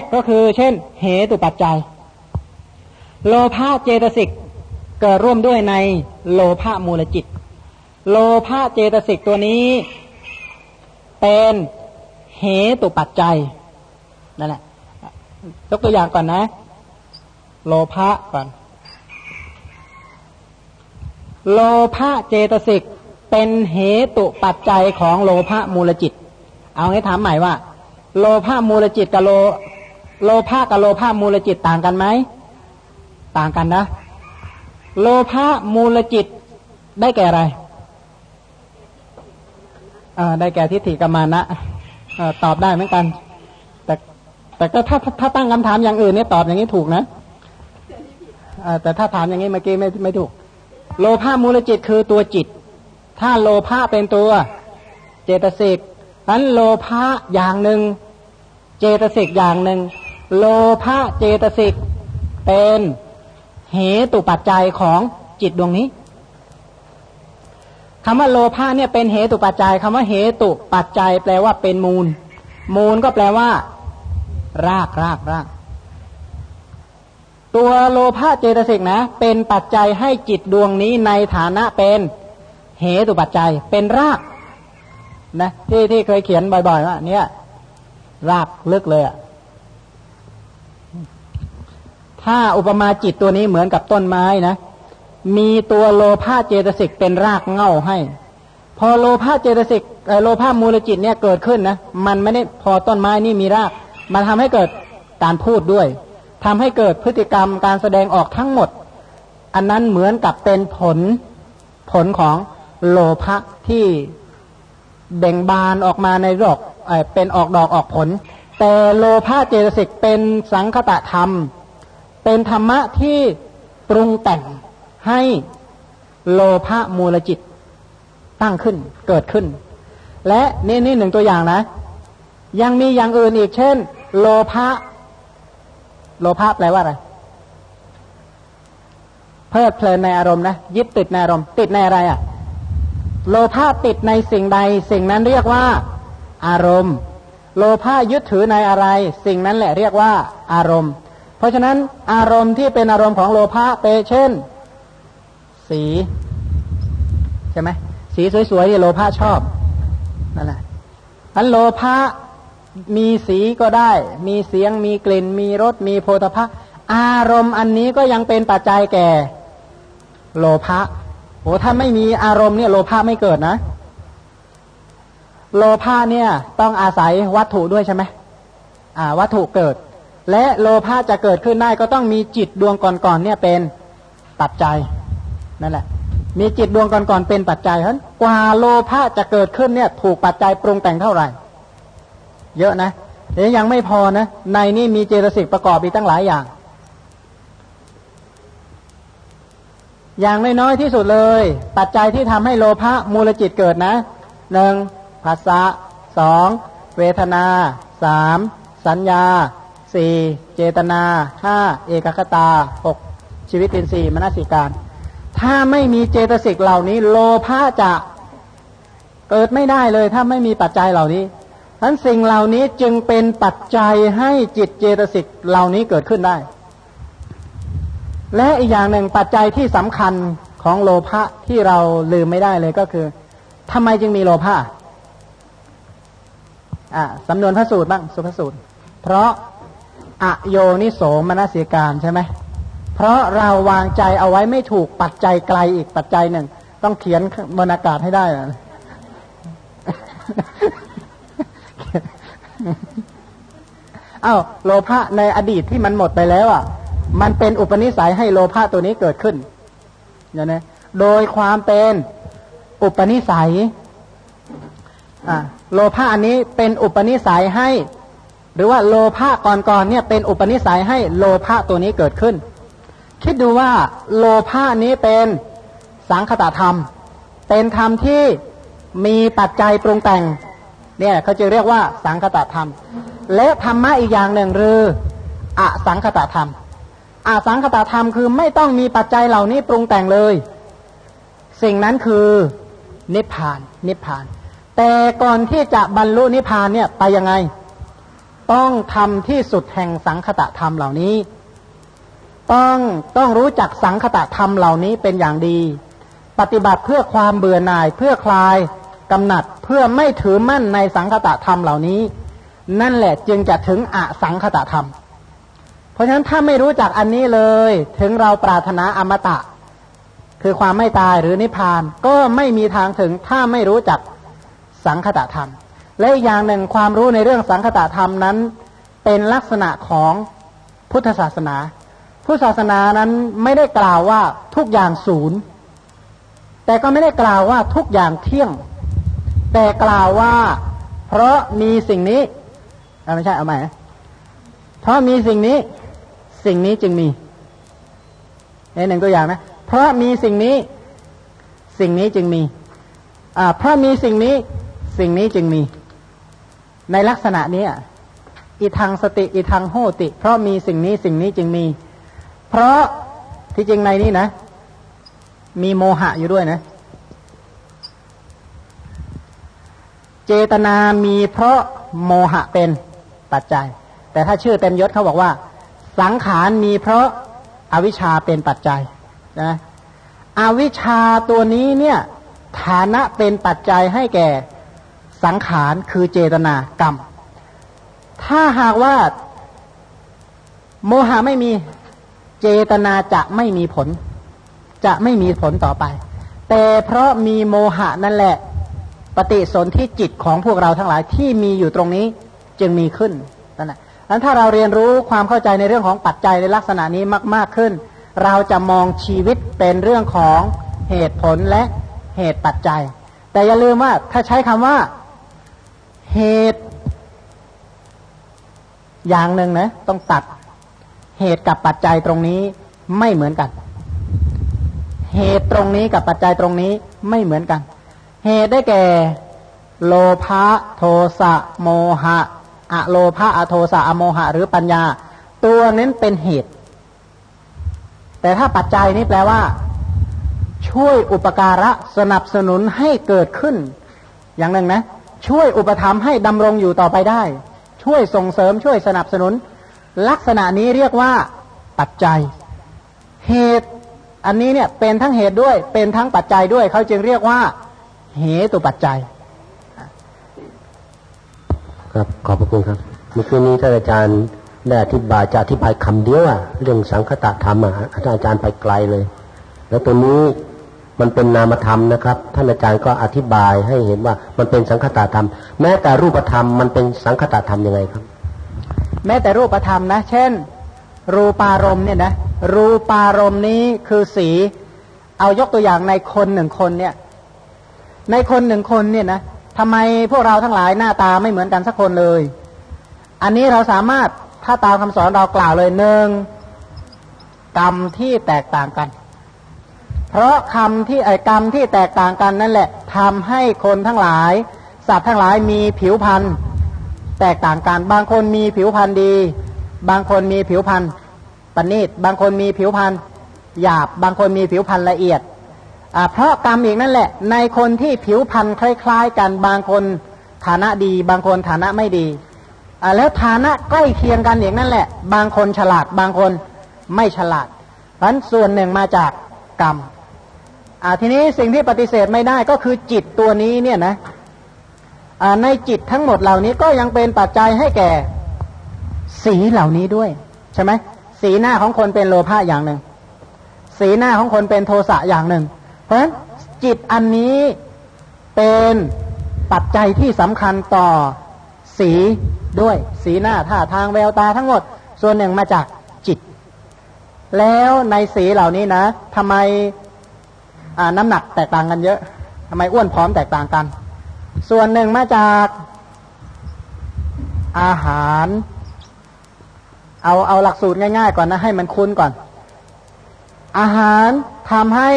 กก็คือ เช่น เหตุปัจจัย โลภะเจตสิกเกิดร่วมด้วยในโลภะมูลจิต โลภะเจตสิกตัวนี้ เป็นเหตุปัจจัยนั่นแหละยกตัวอย่างก่อนนะ โลภะก่อน โลภะเจตสิกเป็นเหตุปัจจัยของโลภะมูลจิต เอาให้ถามใหม่ว่า โลภะมูลจิตกับโล โลภะกับโลภะมูลจิตต่างกันไหม ต่างกันนะ โลภะมูลจิตได้แก่อะไรอ่าได้แก่ทิฏฐิกรรมานะอตอบได้เหมือนกัน แต่แต่ก็ถ้าถ้าตั้งคำถามอย่างอื่นเนี่ยตอบอย่างนี้ถูกนะอแต่ถ้าถามอย่างนี้เมื่อกี้ไม่ไม่ถูก โลภะมูลจิตคือตัวจิต ถ้าโลภะเป็นตัวเจตสิกนั้นโลภะอย่างหนึ่ง เจตสิกอย่างหนึ่ง โลภะเจตสิกเป็นเหตุปัจจัยของจิตดวงนี้คำว่าโลภะเนี่ยเป็นเหตุปัจจัยคำว่าเหตุปัจจัย แปลว่าเป็นมูล มูลก็แปลว่า รากรากราก ตัวโลภะเจตสิกนะ เป็นปัจจัยให้จิตดวงนี้ในฐานะเป็นเหตุปัจจัย เป็นรากนะที่ที่เคยเขียนบ่อยๆว่าเนี่ย รากลึกเลยอะ ถ้าอุปมาจิตตัวนี้เหมือนกับต้นไม้นะ มีตัวโลภะเจตสิกเป็นรากเง่าให้ พอโลภะเจตสิกโลภะมูลจิตเนี่ยเกิดขึ้นนะ มันไม่ได้พอต้นไม้นี่มีราก มันทำให้เกิดการพูดด้วยทำให้เกิดพฤติกรรมการแสดงออกทั้งหมด อันนั้นเหมือนกับเป็นผลผลของโลภะที่เบ่งบานออกมาในดอกเป็นออกดอกออกผล แต่โลภะเจตสิกเป็นสังคตะธรรม เป็นธรรมะที่ปรุงแต่งให้โลภะมูลจิตตั้งขึ้นเกิดขึ้น และนี่นี่หนึ่งตัวอย่างนะ ยังมีอย่างอื่นอีกเช่น โลภะโลภะแปลว่าอะไรเพลิดเพลินในอารมณ์นะยึดติดในอารมณ์ติดในอะไรอะ่ะ โลภะติดในสิ่งใด สิ่งนั้นเรียกว่า อารมณ์ โลภะยึดถือในอะไร สิ่งนั้นแหละเรียกว่า อารมณ์ ราะฉะนั้นอารมณ์ที่เป็นอารมณ์ของโลภะเปเช่น สีใช่ไหมสีสวยๆที่โลภะชอบนั่นแหละอันโลภะมีสีก็ได้ มีเสียงมีกลิ่น มีรสมีโพธภะอารมณ์อันนี้ก็ยังเป็นปัจจัยแก่ โลภะโอ้ถ้าไม่มีอารมณ์เนี่ยโลภะไม่เกิดนะ โลภะเนี่ยต้องอาศัยวัตถุด้วยใช่ไหมอ่า วัตถุเกิด และโลภะจะเกิดขึ้นได้ก็ต้องมีจิตดวงก่อนๆเนี่ยเป็นปัจจัยนั่นแหละ มีจิตดวงก่อนๆเป็นปัจจัยเพราะกว่าโลภะจะเกิดขึ้นเนี่ย ถูกปัจจัยปรุงแต่งเท่าไหร่ เยอะนะเดี๋ยวยังไม่พอนะ ในนี้มีเจตสิกประกอบอีกตั้งหลายอย่าง อย่างน้อยๆที่สุดเลย ปัจจัยที่ทำให้โลภะมูลจิตเกิดนะหนึ่งภาษาสองเวทนาสามสัญญา สี่เจตนาห้าเอกคตาหกชีวิตเป็นสี่มนสิการ ถ้าไม่มีเจตสิกเหล่านี้ โลภะจะเกิดไม่ได้เลย ถ้าไม่มีปัจจัยเหล่านี้ทั้นสิ่งเหล่านี้จึงเป็นปัจจัยให้จิตเจตสิกเหล่านี้เกิดขึ้นได้ และอีกอย่างหนึ่งปัจจัยที่สำคัญของโลภะที่เราลืมไม่ได้เลยก็คือทำไมจึงมีโลภะอะสำนวนพระสูตรบ้างสุภสูตร เพราะ อโยนิโสมนสิการใช่ไหมเพราะเราวางใจเอาไว้ไม่ถูกปัจจัยไกลอีกปัจจัยหนึ่ง ต้องเขียนบรรยากาศให้ได้นะอา้าวโลภะในอดีตที่มันหมดไปแล้วอะ มันเป็นอุปนิสัยให้โลภะตัวนี้เกิดขึ้นอย่างนี้โดยความเป็นอุปนิสัยอ่าโลภะอันนี้เป็นอุปนิสัยให้ หรือว่าโลภะก่อนๆเนี่ยเป็นอุปนิสัยให้โลภะตัวนี้เกิดขึ้น คิดดูว่าโลภะนี้เป็นสังคตธรรม เป็นธรรมที่มีปัจจัยปรุงแต่ง เนี่ยเขาจะเรียกว่าสังคตธรรม และธรรมะอีกอย่างหนึ่งคืออสังคตธรรมอสังคตธรรมคือไม่ต้องมีปัจจัยเหล่านี้ปรุงแต่งเลย สิ่งนั้นคือนิพพาน นิพพาน แต่ก่อนที่จะบรรลุนิพพานเนี่ยไปยังไง ต้องทำที่สุดแห่งสังคตะธรรมเหล่านี้ ต้องต้องรู้จักสังคตะธรรมเหล่านี้เป็นอย่างดี ปฏิบัติเพื่อความเบื่อหน่ายเพื่อคลายกำหนัดเพื่อไม่ถือมั่นในสังคตะธรรมเหล่านี้ นั่นแหละจึงจะถึงอสังคตะธรรม เพราะฉะนั้นถ้าไม่รู้จักอันนี้เลย ถึงเราปรารถนาอมตะ คือความไม่ตายหรือนิพพานก็ไม่มีทางถึงถ้าไม่รู้จักสังคตะธรรม และอีกอย่างหนึ่งความรู้ในเรื่องสังคตธรรมนั้น เป็นลักษณะของพุทธศาสนา พุทธศาสนานั้นไม่ได้กล่าวว่าทุกอย่างศูนย์ แต่ก็ไม่ได้กล่าวว่าทุกอย่างเที่ยง แต่กล่าวว่า เพราะมีสิ่งนี้ไม่ใช่เอาใหม่เพราะมีสิ่งนี้ สิ่งนี้จึงมีนี่หนึ่งตัวอย่างนะ เพราะมีสิ่งนี้ สิ่งนี้จึงมี อ่า เพราะมีสิ่งนี้ สิ่งนี้จึงมี ในลักษณะนี้อีทางสติอีทางโหติ เพราะมีสิ่งนี้สิ่งนี้จึงมี เพราะที่จริงในนี้นะ มีโมหะอยู่ด้วยนะ เจตนามีเพราะโมหะเป็นปัจจัย แต่ถ้าชื่อเต็มยศเขาบอกว่า สังขารมีเพราะอาวิชชาเป็นปัจจัยนะอวิชชาตัวนี้เนี่ย ฐานะเป็นปัจจัยให้แก่ สังขารคือเจตนากรรม ถ้าหากว่า โมหะไม่มีเจตนาจะไม่มีผล จะไม่มีผลต่อไป แต่เพราะมีโมหะนั่นแหละ ปฏิสนธิจิตของพวกเราทั้งหลายที่มีอยู่ตรงนี้จึงมีขึ้นนั่นแหละนั้นถ้าเราเรียนรู้ความเข้าใจในเรื่องของปัจจัยในลักษณะนี้มาก ๆขึ้น เราจะมองชีวิตเป็นเรื่องของเหตุผลและเหตุปัจจัย แต่อย่าลืมว่าถ้าใช้คำว่า เหตุ อย่างหนึ่งนะ ต้องตัด เหตุกับปัจจัยตรงนี้ไม่เหมือนกัน เหตุตรงนี้กับปัจจัยตรงนี้ไม่เหมือนกัน เหตุได้แก่ โลภะโทสะโมหะอะโลภะอะโทสะอะโมหะ หรือปัญญา ตัวนั้นเป็นเหตุ แต่ถ้าปัจจัยนี้แปลว่า ช่วยอุปการะสนับสนุนให้เกิดขึ้น อย่างหนึ่งนะ ช่วยอุปถัมภ์ให้ดำรงอยู่ต่อไปได้ ช่วยส่งเสริมช่วยสนับสนุน ลักษณะนี้เรียกว่าปัจจัย เหตุอันนี้เนี่ยเป็นทั้งเหตุด้วยเป็นทั้งปัจจัยด้วยเขาจึงเรียกว่าเหตุปัจจัย ครับขอบพระคุณครับเมื่อคืนนี้ท่านอาจารย์ได้อธิบายจะอธิบายคำเดียวอะเรื่องสังคตะธรรมอะอาจารย์ไปไกลเลย แล้วตัวนี้ มันเป็นนามธรรมนะครับ ท่านอาจารย์ก็อธิบายให้เห็นว่ามันเป็นสังคตธรรม แม้แต่รูปธรรมมันเป็นสังคตธรรมยังไงครับ แม้แต่รูปธรรมนะ เช่น รูปารมณ์เนี่ยนะรูปารมณ์นี้คือสี เอายกตัวอย่างในคนหนึ่งคนเนี่ย ในคนหนึ่งคนเนี่ยนะทำไมพวกเราทั้งหลายหน้าตาไม่เหมือนกันสักคนเลย อันนี้เราสามารถถ้าตามคำสอนเรากล่าวเลยหนึ่งกรรมที่แตกต่างกัน เพราะคำที่ไอกรรมที่แตกต่างกันนั่นแหละทำให้คนทั้งหลาย สัตว์ทั้งหลายมีผิวพรรณแตกต่างกัน บางคนมีผิวพรรณดี บางคนมีผิวพรรณปณิดบางคนมีผิวพรรณหยาบ บางคนมีผิวพรรณละเอียดเพราะกรรมอีกนั่นแหละ ในคนที่ผิวพรรณคล้าย ๆ กันบางคนฐานะดี บางคนฐานะไม่ดีแล้วฐานะใกล้เคียงกันอย่างนั่นแหละ บางคนฉลาด บางคนไม่ฉลาดเพราะส่วนหนึ่งมาจากกรรม อ่าทีนี้สิ่งที่ปฏิเสธไม่ได้ก็คือจิตตัวนี้เนี่ยนะอ่าในจิตทั้งหมดเหล่านี้ก็ยังเป็นปัจจัยให้แก่ สีเหล่านี้ด้วย ใช่ไหมสีหน้าของคนเป็นโลภะอย่างหนึ่ง สีหน้าของคนเป็นโทสะอย่างหนึ่ง เพราะฉะนั้นจิตอันนี้เป็นปัจจัยที่สำคัญต่อสีด้วย สีหน้าท่าทางแววตาทั้งหมด ส่วนหนึ่งมาจากจิต แล้วในสีเหล่านี้นะทำไม น้ำหนักแตกต่างกันเยอะทำไมอ้วนพร้อมแตกต่างกัน ส่วนหนึ่งมาจากอาหาร เอาเอาหลักสูตรง่ายๆก่อนนะให้มันคุ้นก่อน อาหารทำให้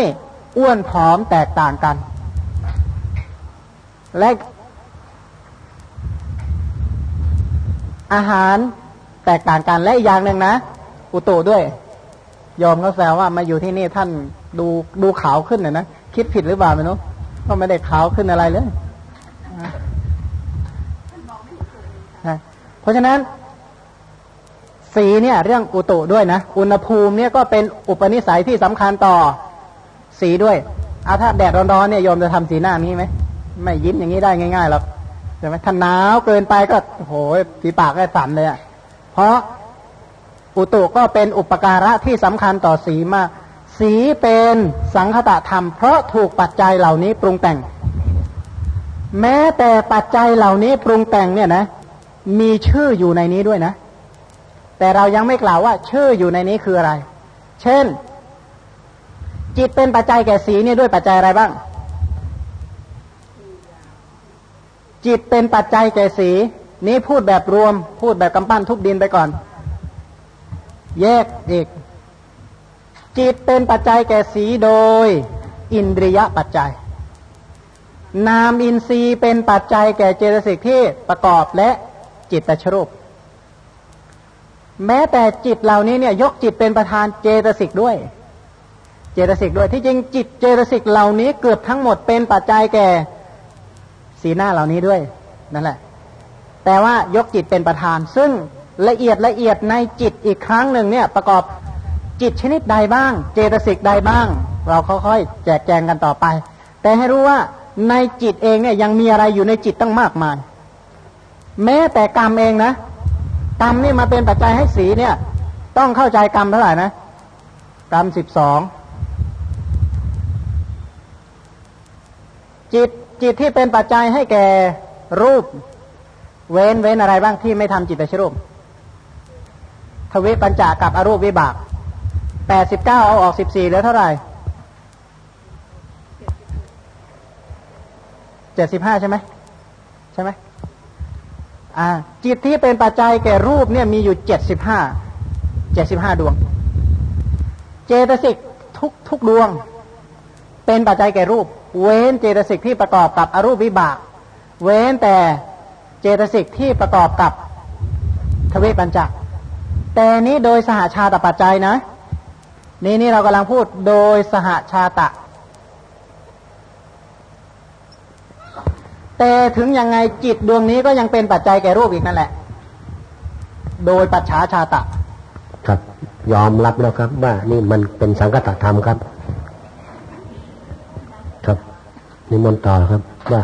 อ้วนผอมแตกต่างกัน และอาหารแตกต่างกันและอีกอย่างหนึ่งนะอุตุด้วยยอมก็แซวว่ามาอยู่ที่นี่ท่าน ดูดูขาวขึ้นน่ยนะคิดผิดหรือเปล่าไม่รู้ก็ไม่ได้ขาวขึ้นอะไรเลยเพราะฉะนั้น สีเนี่ย เรื่องอุตุด้วยนะอุณหภูมิเนี่ยก็เป็นอุปนิสัยที่สำคัญต่อสีด้วยเอาถ้าแดดร้อนๆเนี่ยโยมจะทำสีหน้านี้ไหมไม่ยิ้มอย่างนี้ได้ง่ายๆหรอกใช่ไหมถ้าหนาวเกินไปก็โอ้โหฝีปากก็สั่นเลยอะ่ะเพราะอุตุก็เป็นอุปการะที่สำคัญต่อสีมาก สีเป็นสังคตะธรรม เพราะถูกปัจจัยเหล่านี้ปรุงแต่ง แม้แต่ปัจจัยเหล่านี้ปรุงแต่งเนี่ยนะ มีชื่ออยู่ในนี้ด้วยนะ แต่เรายังไม่กล่าวว่า ชื่ออยู่ในนี้คืออะไร เช่น จิตเป็นปัจจัยแก่สีนี่ด้วยปัจจัยอะไรบ้าง จิตเป็นปัจจัยแก่สี นี้พูดแบบรวม พูดแบบกำปั้นทุบดินไปก่อน แยกอีก จิตเป็นปัจจัยแก่สีโดย อินทรียปัจจัย นามอินทรีย์เป็นปัจจัยแก่เจตสิกที่ประกอบและจิตตชรูป แม้แต่จิตเหล่านี้เนี่ยยกจิตเป็นประธานเจตสิกด้วย เจตสิกด้วยที่จริงจิตเจตสิกเหล่านี้เกือบทั้งหมดเป็นปัจจัยแก่สีหน้าเหล่านี้ด้วยนั่นแหละ แต่ว่ายกจิตเป็นประธาน ซึ่งละเอียดละเอียดในจิตอีกครั้งหนึ่งเนี่ยประกอบ จิตชนิดใดบ้าง เจตสิกใดบ้าง เราค่อยๆแจกแจงกันต่อไป แต่ให้รู้ว่าในจิตเองเนี่ยยังมีอะไรอยู่ในจิตตั้งมากมาย แม้แต่กรรมเองนะกรรมนี่มาเป็นปัจจัยให้สีเนี่ย ต้องเข้าใจกรรมเท่าไหร่นะกรรมสิบสองจิตจิตที่เป็นปัจจัยให้แก่รูป เว้นเว้นอะไรบ้างที่ไม่ทำจิตตชรูปทวิปัญจากับอรูปวิบาก แปดสิบเก้าเอาออกสิบสี่แล้วเท่าไหร่เจ็ดสิบห้าใช่ไหมใช่ไหมอ่าจิตที่เป็นปัจจัยแก่รูปเนี่ยมีอยู่เจ็ดสิบห้าเจ็ดสิบห้าดวง เจตสิกทุกทุกดวง เป็นปัจจัยแก่รูป เว้นเจตสิกที่ประกอบกับอรูปวิบาก เว้นแต่เจตสิกที่ประกอบกับทวิปัญจแต่นี้โดยสหชาตปัจจัยนะ นี่นี่เรากำลังพูดโดยสหชาตะ แต่ถึงยังไงจิตดวงนี้ก็ยังเป็นปัจจัยแก่รูปอีกนั่นแหละ โดยปัจฉาชาตะ ครับ ยอมรับแล้วครับ ว่านี่มันเป็นสังกัตธรรมครับ ครับนิมนต์ต่อครับว่า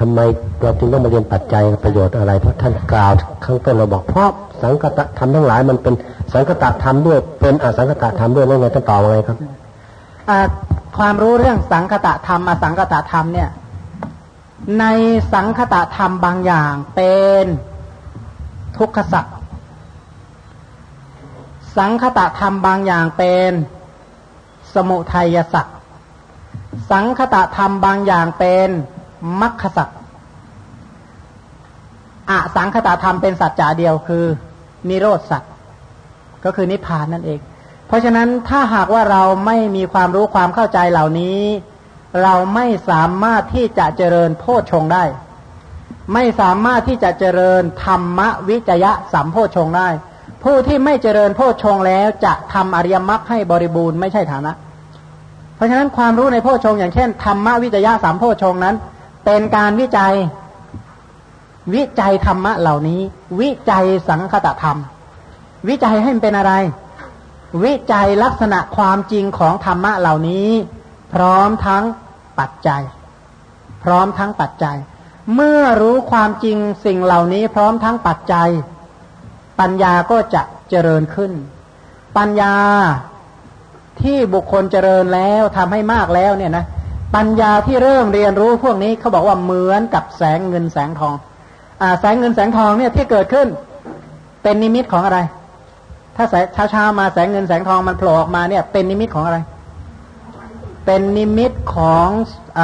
ทำไมเราจึงต้องมาเรียนปัจจัยประโยชน์อะไร เพราะท่านกล่าวข้างต้นเราบอกเพราะสังคตธรรมทั้งหลายมันเป็นสังคตธรรมด้วย เป็นอสังคตธรรมด้วยแล้วไงท่านตอบว่าไงครับความรู้เรื่องสังคตธรรมอสังคตธรรมเนี่ย ในสังคตธรรมบางอย่างเป็นทุกขสัตว์สังคตธรรมบางอย่างเป็นสมุทัยสัตว์สังคตธรรมบางอย่างเป็น มัคคสัตว์อสังคตาธรรมเป็นสัจจะเดียวคือ นิโรธสัตว์ก็คือนิพพานนั่นเอง เพราะฉะนั้นถ้าหากว่าเราไม่มีความรู้ความเข้าใจเหล่านี้ เราไม่สามารถที่จะเจริญโพชฌงได้ ไม่สามารถที่จะเจริญธรรมวิจยะสัมโพชฌงได้ ผู้ที่ไม่เจริญโพชฌงแล้วจะทำอริยมรรคให้บริบูรณ์ไม่ใช่ฐานะ เพราะฉะนั้นความรู้ในโพชฌงอย่างเช่นธรรมวิจยะสัมโพชฌงนั้น เป็นการวิจัย วิจัยธรรมะเหล่านี้ วิจัยสังคตธรรม วิจัยให้มันเป็นอะไร วิจัยลักษณะความจริงของธรรมะเหล่านี้ พร้อมทั้งปัจจัย พร้อมทั้งปัจจัย เมื่อรู้ความจริงสิ่งเหล่านี้ พร้อมทั้งปัจจัย ปัญญาก็จะเจริญขึ้น ปัญญาที่บุคคลเจริญแล้วทำให้มากแล้วเนี่ยนะ ปัญญาที่เริ่มเรียนรู้พวกนี้เขาบอกว่าเหมือนกับแสงเงินแสงทองแสงเงินแสงทองเนี่ยที่เกิดขึ้น เป็นนิมิตของอะไร ถ้าเช้าเช้ามาแสงเงินแสงทองมันโผล่ออกมาเนี่ย เป็นนิมิตของอะไร เป็นนิมิตของอ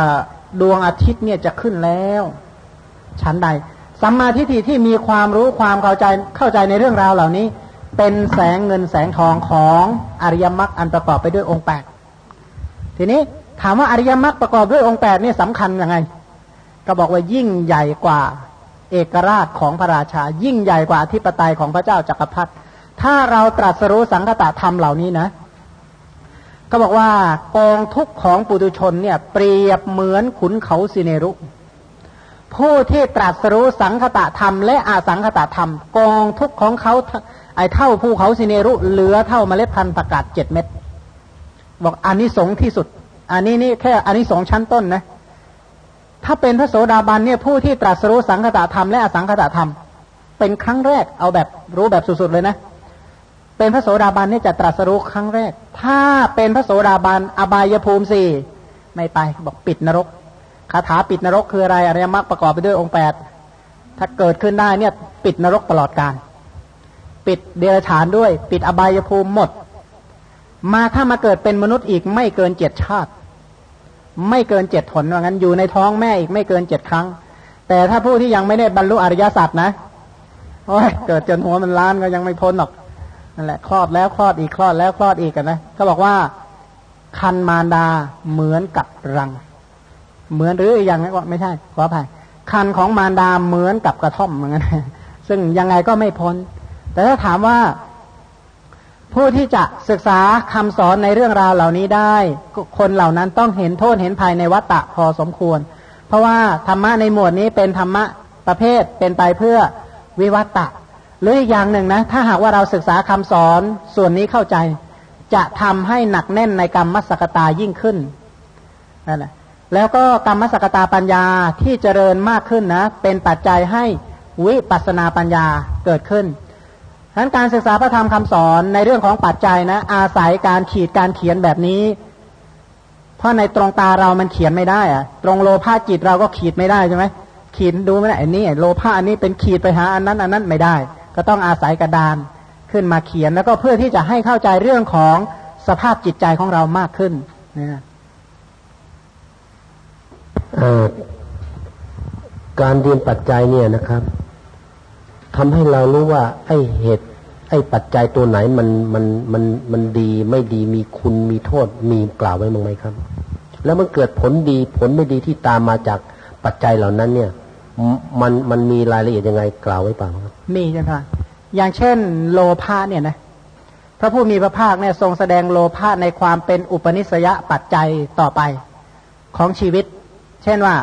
ดวงอาทิตย์เนี่ยจะขึ้นแล้วชั้นใดสัมมาทิฏฐิที่มีความรู้ความเข้าใจเข้าใจในเรื่องราวเหล่านี้ เป็นแสงเงินแสงทองของอริยมรรคอันประกอบไปด้วยองค์แปดทีนี้ ถามว่าอริยมรรคประกอบด้วยองค์แปดนี่สำคัญยังไง ก็บอกว่ายิ่งใหญ่กว่า เอกราชของพระราชา ยิ่งใหญ่กว่าอธิปไตยของพระเจ้าจักรพรรดิถ้าเราตรัสรู้สังคตะธรรมเหล่านี้นะ ก็บอกว่ากองทุกของปุตุชนเนี่ย เปรียบเหมือนขุนเขาสิเนรุ ผู้ที่ตรัสรู้สังคตะธรรม และอาสังคตะธรรม กองทุกของเขาไอเท่าภูเขาสิเนรุ เหลือเท่าเมล็ดพันธุ์ประกาศเจ็ดเม็ดบอกอันนี้สงที่สุด อันนี้นี่แค่อันนี้สองชั้นต้นนะ ถ้าเป็นพระโสดาบันเนี่ยผู้ที่ตรัสรู้สังคตธรรมและอสังคตธรรม เป็นครั้งแรกเอาแบบรู้แบบสุดๆเลยนะ เป็นพระโสดาบันเนี่ยจะตรัสรู้ครั้งแรก ถ้าเป็นพระโสดาบันอบายภูมิสี่ไม่ไปบอกปิดนรกคาถาปิดนรกคืออะไรอริยมรรคประกอบไปด้วยองค์แปดถ้าเกิดขึ้นได้เนี่ยปิดนรกตลอดกาลปิดเดรัจฉานด้วย ปิดอบายภูมิหมด มาถ้ามาเกิดเป็นมนุษย์อีกไม่เกินเจ็ดชาติ ไม่เกินเจ็ดผลว่างั้นอยู่ในท้องแม่อีกไม่เกินเจ็ดครั้ง แต่ถ้าผู้ที่ยังไม่ได้บรรลุอริยสัจนะโอ้ยเกิดจนหัวมันล้านก็ยังไม่พ้นหรอกนั่นแหละ คลอดแล้วคลอดอีกคลอดแล้วคลอดอีกกันนะก็บอกว่าคันมารดาเหมือนกับรัง เหมือนหรืออย่างนั้นก็ไม่ใช่ขออภัยคันของมารดาเหมือนกับกระท่อมเหมือนกันซึ่งยังไงก็ไม่พ้น แต่ถ้าถามว่า ผู้ที่จะศึกษาคำสอนในเรื่องราวเหล่านี้ได้ คนเหล่านั้นต้องเห็นโทษเห็นภายในวัตตะพอสมควร เพราะว่าธรรมะในหมวดนี้เป็นธรรมะประเภทเป็นไปเพื่อวิวัตตะ หรืออีกอย่างหนึ่งนะ ถ้าหากว่าเราศึกษาคำสอนส่วนนี้เข้าใจ จะทำให้หนักแน่นในกรรมมัสกตายิ่งขึ้นนั่นแหละแล้วก็กรรมสกตาปัญญาที่เจริญมากขึ้นนะ เป็นปัจจัยให้วิปัสนาปัญญาเกิดขึ้น ฉะนั้นการศึกษาพระธรรมคำสอนในเรื่องของปัจจัยนะ อาศัยการขีดการเขียนแบบนี้ เพราะในตรงตาเรามันเขียนไม่ได้อะตรงโลภะจิตเราก็ขีดไม่ได้ใช่ไหมขีดดูไม่ได้อันนี้โลภะอันนี้เป็นขีดไปหาอันนั้นอันนั้นไม่ได้ ก็ต้องอาศัยกระดานขึ้นมาเขียนแล้วก็เพื่อที่จะให้เข้าใจเรื่องของสภาพจิตใจของเรามากขึ้นนะการเรียนปัจจัยเนี่ยนะครับ ทำให้เรารู้ว่า ไอ้เหตุ ไอ้ปัจจัยตัวไหนมันมันมันมันดี ไม่ดีมีคุณมีโทษมีกล่าวไว้มั้งไหมครับ แล้วมันเกิดผลดีผลไม่ดีที่ตามมาจากปัจจัยเหล่านั้น เนี่ย มันมันมีรายละเอียดยังไงกล่าวไว้เปล่าครับ มีจ้ะค่ะอย่างเช่น โลภะเนี่ยนะพระผู้มีพระภาคเนี่ยทรงแสดงโลภะในความเป็นอุปนิสยปัจจัยต่อไปของชีวิต เช่นว่า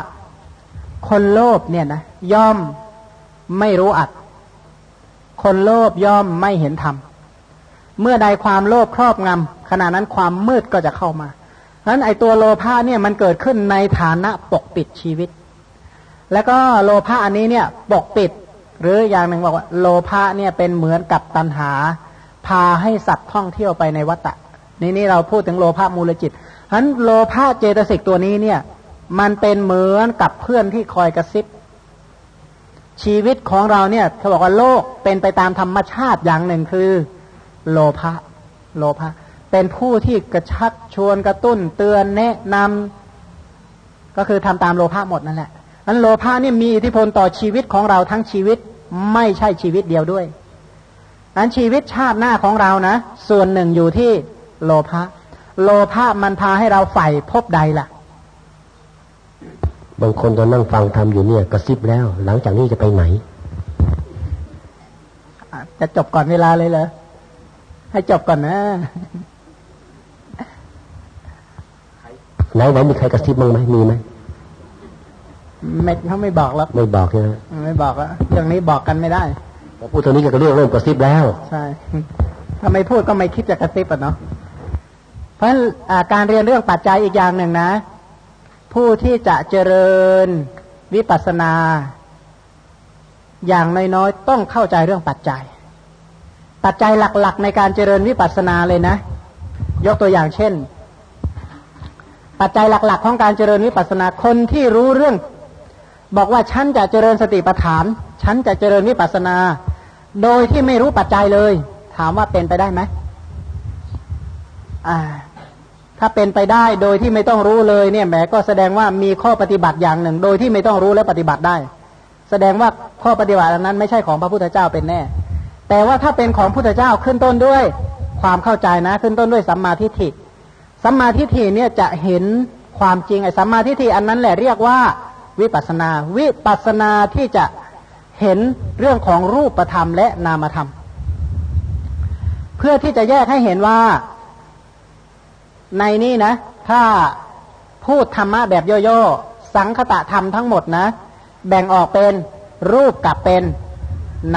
คนโลภเนี่ยนะย่อมไม่รู้อัด คนโลภย่อมไม่เห็นธรรม เมื่อใดความโลภครอบงำขณะนั้นความมืดก็จะเข้ามาเพราะฉะนั้นไอตัวโลภะเนี่ยมันเกิดขึ้นในฐานะปกปิดชีวิต แล้วก็โลภะอันนี้เนี่ยปกปิด หรืออย่างหนึ่งบอกว่า โลภะเนี่ยเป็นเหมือนกับตัณหา พาให้สัตว์ท่องเที่ยวไปในวัฏฏะนี่นี่เราพูดถึงโลภะมูลจิตเพราะฉะนั้นโลภะเจตสิกตัวนี้เนี่ย มันเป็นเหมือนกับเพื่อนที่คอยกระซิบ ชีวิตของเราเนี่ยเขาบอกว่าโลกเป็นไปตามธรรมชาติอย่างหนึ่งคือ โลภะโลภะเป็นผู้ที่กระชักชวนกระตุ้นเตือนแนะนำก็คือทำตามโลภะหมดนั่นแหละอันโลภะนี่มีอิทธิพลต่อชีวิตของเราทั้งชีวิตไม่ใช่ชีวิตเดียวด้วยอันชีวิตชาติหน้าของเรานะ ส่วนหนึ่งอยู่ที่โลภะโลภะมันพาให้เราใฝ่พบใดละ่ะ บางคนตอนนั่งฟังทำอยู่เนี่ย กระซิบแล้ว หลังจากนี้จะไปไหน จะจบก่อนเวลาเลยเหรอ ให้จบก่อนนะไหนไหนมีใครกระซิบบ้างไหมมีไหมไม่เขาไม่บอกแล้วไม่บอกใช่ไหมไม่บอกแล้วเรื่องนี้บอกกันไม่ได้พอพูดตรงนี้ก็เรื่องเริ่มกระซิบแล้ว ใช่ถ้าไม่พูดก็ไม่คิดจะกระซิบอะเนาะเพราะฉะนั้นการเรียนเรื่องปัจจัยอีกอย่างหนึ่งนะ ผู้ที่จะเจริญวิปัสสนา อย่างน้อยๆต้องเข้าใจเรื่องปัจจัย ปัจจัยหลักๆ ในการเจริญวิปัสสนาเลยนะ ยกตัวอย่างเช่น ปัจจัยหลัก ๆ ของการเจริญวิปัสสนาคนที่รู้เรื่อง บอกว่าฉันจะเจริญสติปัฏฐาน ฉันจะเจริญวิปัสสนา โดยที่ไม่รู้ปัจจัยเลย ถามว่าเป็นไปได้ไหมอ่า ถ้าเป็นไปได้โดยที่ไม่ต้องรู้เลยเนี่ยแหมก็แสดงว่ามีข้อปฏิบัติอย่างหนึ่ง โดยที่ไม่ต้องรู้และปฏิบัติได้ แสดงว่าข้อปฏิบัตินั้นไม่ใช่ของพระพุทธเจ้าเป็นแน่ แต่ว่าถ้าเป็นของพุทธเจ้าขึ้นต้นด้วย ความเข้าใจนะ ขึ้นต้นด้วยสัมมาทิฏฐิสัมมาทิฏฐิเนี่ยจะเห็นความจริงไอ้สัมมาทิฏฐิอันนั้นแหละเรียกว่าวิปัสนา วิปัสนาที่จะเห็นเรื่องของรูปธรรมและนามธรรม เพื่อที่จะแยกให้เห็นว่า ในนี้นะ ถ้าพูดธรรมะแบบย่อๆสังคตะธรรมทั้งหมดนะ แบ่งออกเป็นรูปกับเป็น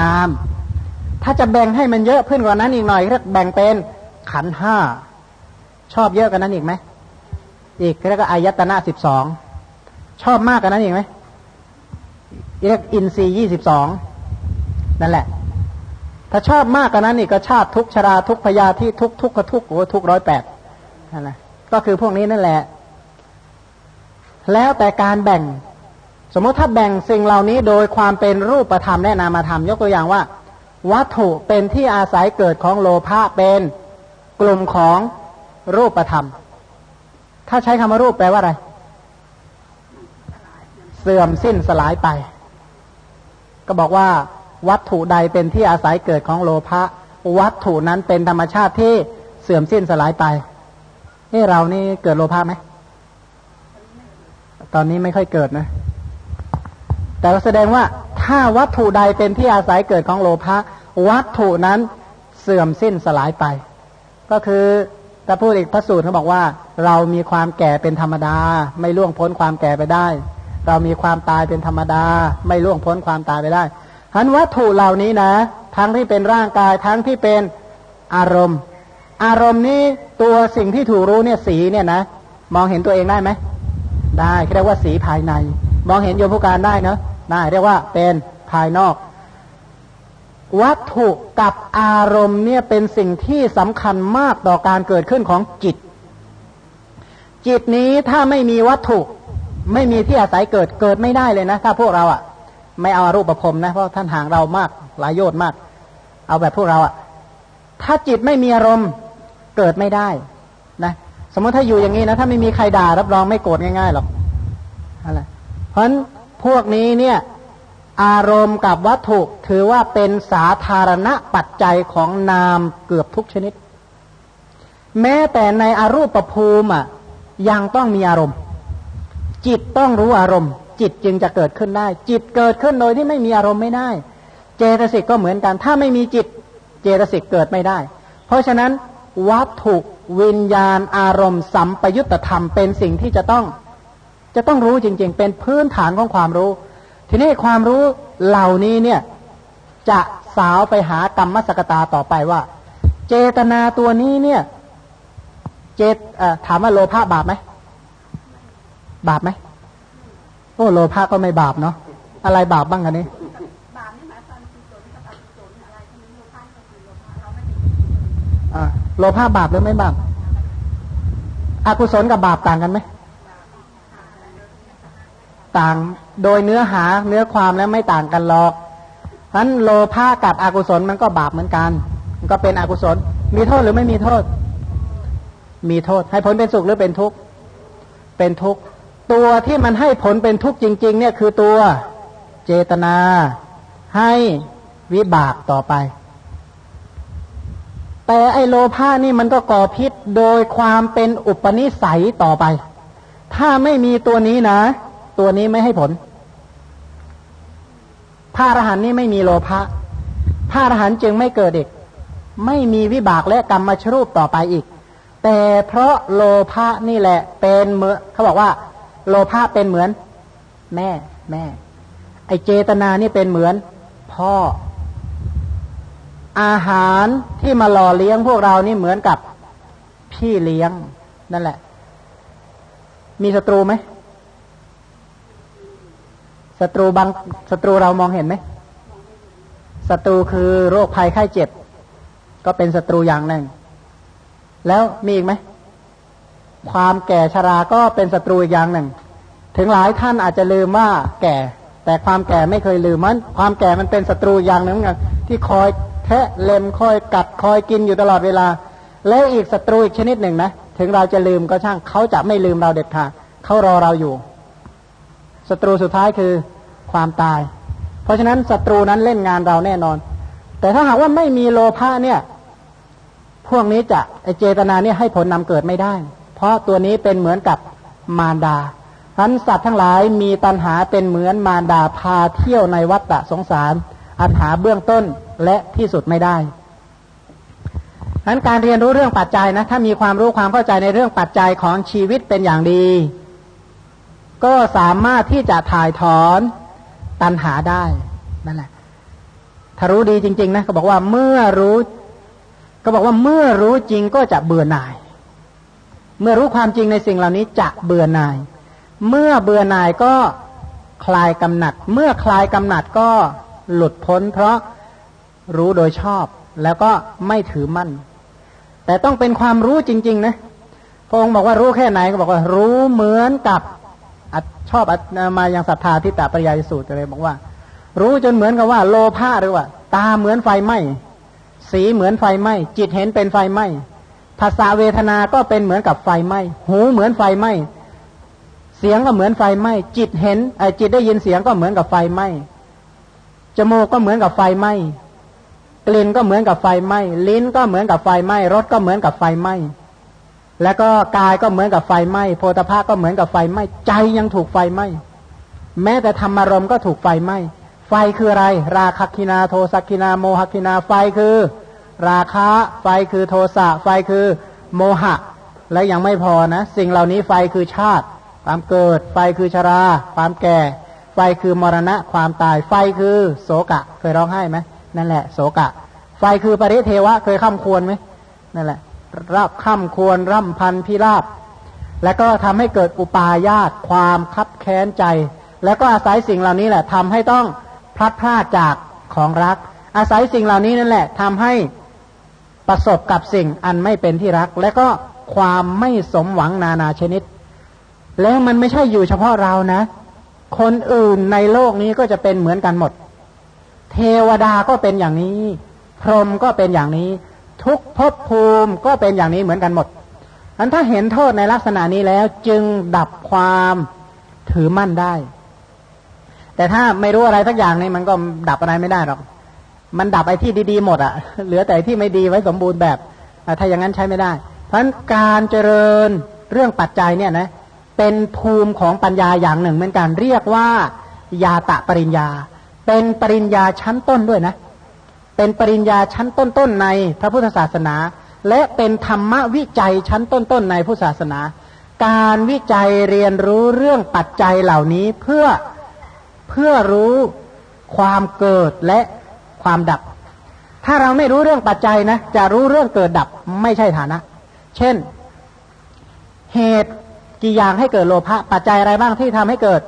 นาม ถ้าจะแบ่งให้มันเยอะขึ้นกว่านั้นอีกหน่อยเรียกแบ่งเป็นขันห้าชอบเยอะกันนั้นอีกไหมอีกเรียกว่าอายตนะสิบสองชอบมากกันนั้นอีกไหมเรียกอินทรีย์ยี่สิบสองนั่นแหละ ถ้าชอบมากกันนั้นอีกก็ชาติทุกชราทุกพยาที่ทุกทุกกระทุกโอ้ทุกร้อยแปด นะก็คือพวกนี้นั่นแหละ แล้วแต่การแบ่ง สมมติถ้าแบ่งสิ่งเหล่านี้โดยความเป็นรูปธรรมและนามธรรมยกตัวอย่างว่า วัตถุเป็นที่อาศัยเกิดของโลภะเป็นกลุ่มของรูปธรรม ถ้าใช้คำว่ารูปแปลว่าอะไร เสื่อมสิ้นสลายไป ก็บอกว่า วัตถุใดเป็นที่อาศัยเกิดของโลภะวัตถุนั้นเป็นธรรมชาติที่เสื่อมสิ้นสลายไป นี่เรานี่เกิดโลภะไหม ตอนนี้ไม่ค่อยเกิดนะ แต่แสดงว่าถ้าวัตถุใดเป็นที่อาศัยเกิดของโลภะวัตถุนั้นเสื่อมสิ้นสลายไป ก็คือถ้าพูดอีกพระสูตรเขาบอกว่า เรามีความแก่เป็นธรรมดา ไม่ล่วงพ้นความแก่ไปได้ เรามีความตายเป็นธรรมดา ไม่ล่วงพ้นความตายไปได้หันวัตถุเหล่านี้นะ ทั้งที่เป็นร่างกายทั้งที่เป็นอารมณ์ อารมณ์นี้ตัวสิ่งที่ถูกรู้เนี่ยสีเนี่ยนะมองเห็นตัวเองได้ไหมได้เรียกว่าสีภายใน มองเห็นโยมผู้การได้เนาะได้เรียกว่าเป็นภายนอก วัตถุกับอารมณ์เนี่ยเป็นสิ่งที่สำคัญมากต่อการเกิดขึ้นของจิต จิตนี้ถ้าไม่มีวัตถุ ไม่มีที่อาศัยเกิดเกิดไม่ได้เลยนะ ถ้าพวกเราอะ่ะ ไม่เอารูปประพรมนะเพราะท่านห่างเรามากหลายโยชน์มาก เอาแบบพวกเราอะ่ะถ้าจิตไม่มีอารมณ์ เกิดไม่ได้นะสมมติถ้าอยู่อย่างนี้นะถ้าไม่มีใครด่ารับรองไม่โกรธง่ายๆหรอกอะไรเพราะฉะนั้นพวกนี้เนี่ยอารมณ์กับวัตถุถือว่าเป็นสาธารณปัจจัยของนามเกือบทุกชนิด แม้แต่ในอรูปภูมิอะยังต้องมีอารมณ์ จิตต้องรู้อารมณ์ จิตจึงจะเกิดขึ้นได้ จิตเกิดขึ้นโดยที่ไม่มีอารมณ์ไม่ได้ เจตสิกก็เหมือนกัน ถ้าไม่มีจิต เจตสิกเกิดไม่ได้ เพราะฉะนั้น วัตถุวิญญาณอารมณ์สัมปยุตธรรมเป็นสิ่งที่จะต้อง จะต้องรู้จริง ๆ เป็นพื้นฐานของความรู้ ทีนี้ความรู้เหล่านี้เนี่ยจะสาวไปหากรรมสกตาต่อไปว่า เจตนาตัวนี้เนี่ย เจตถามว่าโลภะบาปไหมบาปไหมโอ้โลภะก็ไม่บาปเนาะอะไรบาปบ้างกันนี้ โลภะบาปหรือไม่บาปอากุศลกับบาปต่างกันไหมต่างโดยเนื้อหาเนื้อความแล้วไม่ต่างกันหรอกนั้นโลภะกับอกุศลมันก็บาปเหมือนกัน มันก็เป็นอกุศล มีโทษหรือไม่มีโทษ มีโทษ ให้ผลเป็นสุขหรือเป็นทุกข์ เป็นทุกข์ ตัวที่มันให้ผลเป็นทุกข์จริง ๆ เนี่ยคือตัวเจตนาให้วิบากต่อไป แต่ไอโลภะนี่มันก็ก่อพิษโดยความเป็นอุปนิสัยต่อไป ถ้าไม่มีตัวนี้นะ ตัวนี้ไม่ให้ผล พระอรหันต์นี่ไม่มีโลภะ พระอรหันต์จึงไม่เกิดเด็กไม่มีวิบากและกรรมมาชรูปต่อไปอีก แต่เพราะโลภะนี่แหละ เป็นเมื่อเขาบอกว่า โลภะเป็นเหมือน แม่ แม่ ไอเจตนานี่เป็นเหมือน พ่อ อาหารที่มาหล่อเลี้ยงพวกเรานี่เหมือนกับพี่เลี้ยงนั่นแหละ มีศัตรูไหมศัตรูบางศัตรูเรามองเห็นไหมศัตรูคือโรคภัยไข้เจ็บ ก็เป็นศัตรูอย่างหนึ่ง แล้วมีอีกไหมความแก่ชราก็เป็นศัตรูอีกอย่างหนึ่ง ถึงหลายท่านอาจจะลืมว่าแก่ แต่ความแก่ไม่เคยลืมมัน ความแก่มันเป็นศัตรูอย่างหนึ่งที่คอยะเล็มคอยกัดคอยกินอยู่ตลอดเวลา แล้วอีกศัตรูอีกชนิดหนึ่งนะ ถึงเราจะลืมก็ช่างเขาจะไม่ลืมเราเด็ดขาดเขารอเราอยู่ศัตรูสุดท้ายคือความตาย เพราะฉะนั้นศัตรูนั้นเล่นงานเราแน่นอน แต่ถ้าหากว่าไม่มีโลภะเนี่ย พวกนี้จะไอเจตนาเนี่ยให้ผลนำเกิดไม่ได้ เพราะตัวนี้เป็นเหมือนกับมารดาทั้นสัตว์ทั้งหลายมีตัณหาเป็นเหมือนมารดาพาเที่ยวในวัฏฏะสงสาร อันหาเบื้องต้นและที่สุดไม่ได้นั้นการเรียนรู้เรื่องปัจจัยนะถ้ามีความรู้ความเข้าใจในเรื่องปัจจัยของชีวิตเป็นอย่างดี ก็สามารถที่จะถ่ายถอนตัณหาได้นั่นแหละถ้ารู้ดีจริง ๆ นะก็บอกว่าเมื่อรู้ ก็บอกว่าเมื่อรู้จริงก็จะเบื่อหน่าย เมื่อรู้ความจริงในสิ่งเหล่านี้จะเบื่อหน่าย เมื่อเบื่อหน่ายก็คลายกำหนัด เมื่อคลายกำหนัดก็ หลุดพ้น เพราะรู้โดยชอบ แล้วก็ไม่ถือมั่น แต่ต้องเป็นความรู้จริง ๆ นะพระองค์บอกว่ารู้แค่ไหนก็บอกว่า รู้เหมือนกับชอบมาอย่างศรัทธาที่ตาปริยายสูตรเลยบอกว่า รู้จนเหมือนกับว่า โลภะหรือว่า ตาเหมือนไฟไหม้สีเหมือนไฟไหม้จิตเห็นเป็นไฟไหม้ภาษาเวทนา ก็เป็นเหมือนกับไฟไหม้หูเหมือนไฟไหม้เสียงก็เหมือนไฟไหม้จิตเห็นไอจิตได้ยินเสียงก็เหมือนกับไฟไหม้ จมูกก็เหมือนกับไฟไหม้กลิ่นก็เหมือนกับไฟไหม้ลิ้นก็เหมือนกับไฟไหม้รสก็เหมือนกับไฟไหม้แล้วก็กายก็เหมือนกับไฟไหม้โพธาภาก็เหมือนกับไฟไหม้ใจยังถูกไฟไหม้แม้แต่ธรรมารมก็ถูกไฟไหม้ไฟคืออะไร ราคคินาโทสักคินาโมหคินาไฟคือ ราคะ ไฟคือโทสะไฟคือโมหะ และยังไม่พอนะ สิ่งเหล่านี้ไฟคือชาติ ความเกิด ไฟคือชรา ความแก่ ไฟคือมรณะความตาย ไฟคือโศกะ เคยร้องไห้ไหมนั่นแหละโศกะ ไฟคือปริเทวะ เคยข้ามควรไหมนั่นแหละรับข้ามควรร่ำพันพิราบและก็ทำให้เกิดอุปาญาตความคับแค้นใจ แล้วก็อาศัยสิ่งเหล่านี้แหละทำให้ต้องพลัดพรากจากของรัก อาศัยสิ่งเหล่านี้นั่นแหละทำให้ประสบกับสิ่งอันไม่เป็นที่รัก และก็ความไม่สมหวังนานาชนิด แล้วมันไม่ใช่อยู่เฉพาะเรานะ คนอื่นในโลกนี้ก็จะเป็นเหมือนกันหมด เทวดาก็เป็นอย่างนี้ พรหมก็เป็นอย่างนี้ ทุกภพภูมิก็เป็นอย่างนี้เหมือนกันหมดอันถ้าเห็นโทษในลักษณะนี้แล้วจึงดับความถือมั่นได้ แต่ถ้าไม่รู้อะไรสักอย่างนี่มันก็ดับอะไรไม่ได้หรอก มันดับไอ้ที่ดีๆหมดอะ่ะเหลือแต่ที่ไม่ดีไว้สมบูรณ์แบบถ้าอย่างนั้นใช้ไม่ได้ เพราะฉะนั้นการเจริญเรื่องปัจจัยเนี่ยนะ เป็นภูมิของปัญญาอย่างหนึ่งเหมือนกันเรียกว่ายาตะปริญญา เป็นปริญญาชั้นต้นด้วยนะ เป็นปริญญาชั้นต้นๆในพระพุทธศาสนา และเป็นธรรมวิจัยชั้นต้นๆในพุทธศาสนา การวิจัยเรียนรู้เรื่องปัจจัยเหล่านี้เพื่อเพื่อรู้ความเกิดและความดับ ถ้าเราไม่รู้เรื่องปัจจัยนะ จะรู้เรื่องเกิดดับไม่ใช่ฐานะ เช่น เหตุ กี่อย่างให้เกิดโลภะปัจจัยอะไรบ้างที่ทำให้เกิด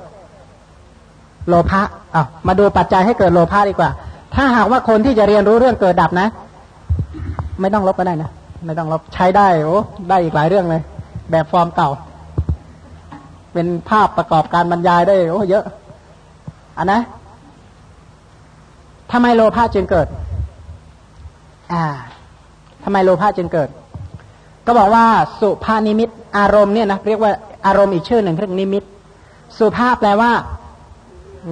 โลภะอะมาดูปัจจัยให้เกิดโลภะดีกว่า ถ้าหากว่าคนที่จะเรียนรู้เรื่องเกิดดับนะ ไม่ต้องลบก็ได้นะไม่ต้องลบใช้ได้โอ้ได้อีกหลายเรื่องเลย แบบฟอร์มเก่า เป็นภาพประกอบการบรรยายได้โอ้เยอะอันนะทำไมโลภะจึงเกิด อ่าทำไมโลภะจึงเกิด ก็บอกว่าสุภานิมิตอารมณ์เนี่ยนะเรียกว่าอารมณ์อีกชื่อหนึ่งเรียกนิมิต สุภาพแปลว่า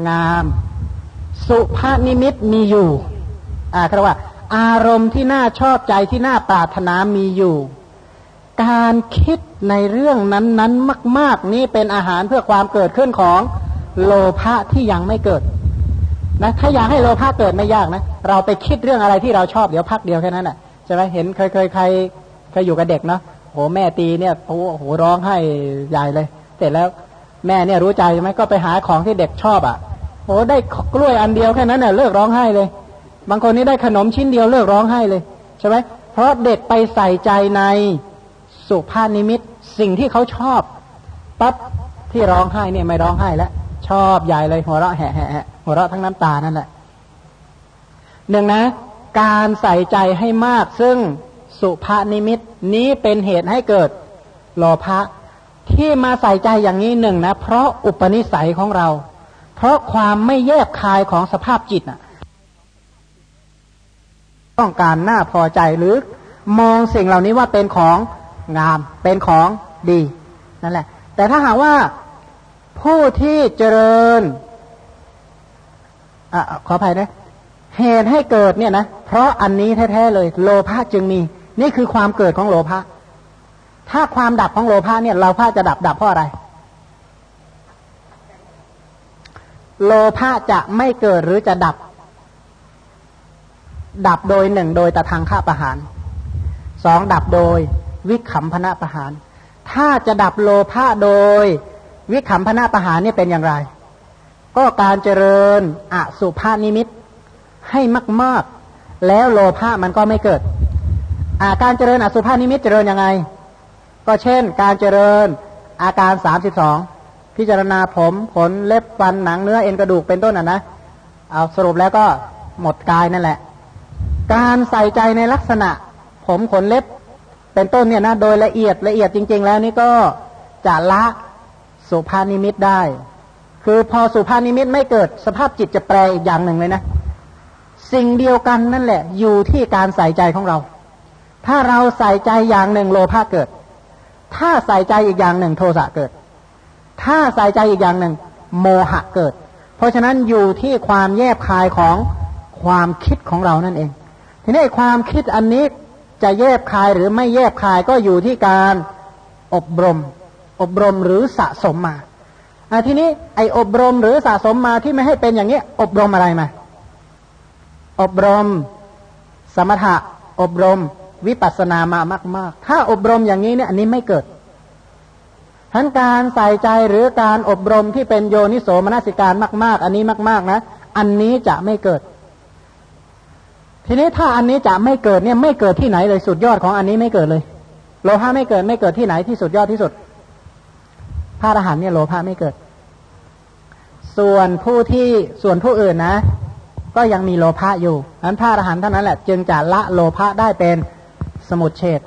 งาม สุภานิมิตมีอยู่ อ่าคือว่า อารมณ์ที่น่าชอบใจที่น่าปรารถนามีอยู่ การคิดในเรื่องนั้นๆ มาก ๆ นี่เป็นอาหารเพื่อความเกิดขึ้นของโลภะที่ยังไม่เกิดนะถ้าอยากให้โลภะเกิดไม่ยากนะ เราไปคิดเรื่องอะไรที่เราชอบเดี๋ยวพักเดียวแค่นั้นแหะใช่ไหมเห็นเคยเคยใคร เคยอยู่กับเด็กเนาะโหแม่ตีเนี่ยโอ้โหร้องให้ใหญ่เลย เสร็จแล้วแม่เนี่ยรู้ใจใช่ไหมก็ไปหาของที่เด็กชอบอะ่ะโอ้ได้กล้วยอันเดียวแค่นั้นเน่ะเลิกร้องไห้เลย บางคนนี่ได้ขนมชิ้นเดียวเลิกร้องไห้เลยใช่ไหมเพราะเด็กไปใส่ใจในสุภาพนิมิตสิ่งที่เขาชอบปั๊บที่ร้องไห้เนี่ยไม่ร้องไห้แล้วชอบใหญ่เลยหัวเราะแหะแหะหัวเราะทั้งน้ำตานั่นแหละหนึ่งนะ การใส่ใจให้มากซึ่ง สุภานิมิตนี้เป็นเหตุให้เกิดโลภะที่มาใส่ใจอย่างนี้หนึ่งนะ เพราะอุปนิสัยของเรา เพราะความไม่แยกคายของสภาพจิตอะ ต้องการหน้าพอใจหรือมองสิ่งเหล่านี้ว่าเป็นของงาม เป็นของดีนั่นแหละ แต่ถ้าหากว่าผู้ที่เจริญอขออภัยนะเหตุให้เกิดเนี่ยนะ เพราะอันนี้แท้ๆเลย โลภะจึงมี นี่คือความเกิดของโลภะถ้าความดับของโลภะเนี่ยเราภะจะดับดับเพราะอะไร โลภะจะไม่เกิดหรือจะดับ ดับโดยหนึ่งโดยตะทางฆ่าประหารสองดับโดยวิขำพนะประหาร ถ้าจะดับโลภะโดย วิขำพนะประหารเนี่ยเป็นอย่างไร ก็การเจริญอสุภานิมิตให้มาก ๆ แล้วโลภะมันก็ไม่เกิด การเจริญอสุภานิมิตเจริญยังไง ก็เช่น การเจริญอาการสามสิบสองพิจารณาผมขนเล็บฟันหนังเนื้อเอ็นกระดูกเป็นต้นอะนะเอาสรุปแล้วก็หมดกายนั่นแหละ การใส่ใจในลักษณะ ผมขนเล็บเป็นต้นเนี่ยนะโดยละเอียดละเอียดจริง ๆ แล้วนี่ก็จะละสุภานิมิตได้ คือพอสุภานิมิตไม่เกิดสภาพจิตจะแปลอีกอย่างหนึ่งเลยนะ สิ่งเดียวกันนั่นแหละ อยู่ที่การใส่ใจของเรา ถ้าเราใส่ใจอย่างหนึ่งโลภะเกิด ถ้าใส่ใจอีกอย่างหนึ่งโทสะเกิด ถ้าใส่ใจอีกอย่างหนึ่ง โมหะเกิด เพราะฉะนั้นอยู่ที่ความแยบคายของความคิดของเรานั่นเอง ทีนี้ความคิดอันนี้จะแยบคายหรือไม่แยบคายก็อยู่ที่การอบรม อบรมหรือสะสมมาอทีนี้ไออบรมหรือสะสมมาที่ไม่ให้เป็นอย่างนี้ อบรมอะไรมา อบรม สมถะ อบรม วิปัสสนามามาก ๆ ถ้าอบรมอย่างนี้เนี่ยอันนี้ไม่เกิดทั้นการใส่ใจหรือการอบรมที่เป็นโยนิโสมนสิการมาก ๆ อันนี้มาก ๆ นะ อันนี้จะไม่เกิด ทีนี้ถ้าอันนี้จะไม่เกิดเนี่ยไม่เกิดที่ไหนเลยสุดยอดของอันนี้ไม่เกิดเลยโลภะไม่เกิดไม่เกิดที่ไหนที่สุดยอดที่สุดพระอรหันต์เนี่ยโลภะไม่เกิด ส่วนผู้ที่ส่วนผู้อื่นนะ ก็ยังมีโลภะอยู่นั้นพระอรหันต์เท่านั้นแหละ จึงจะละโลภะได้เป็น สมุทเฉด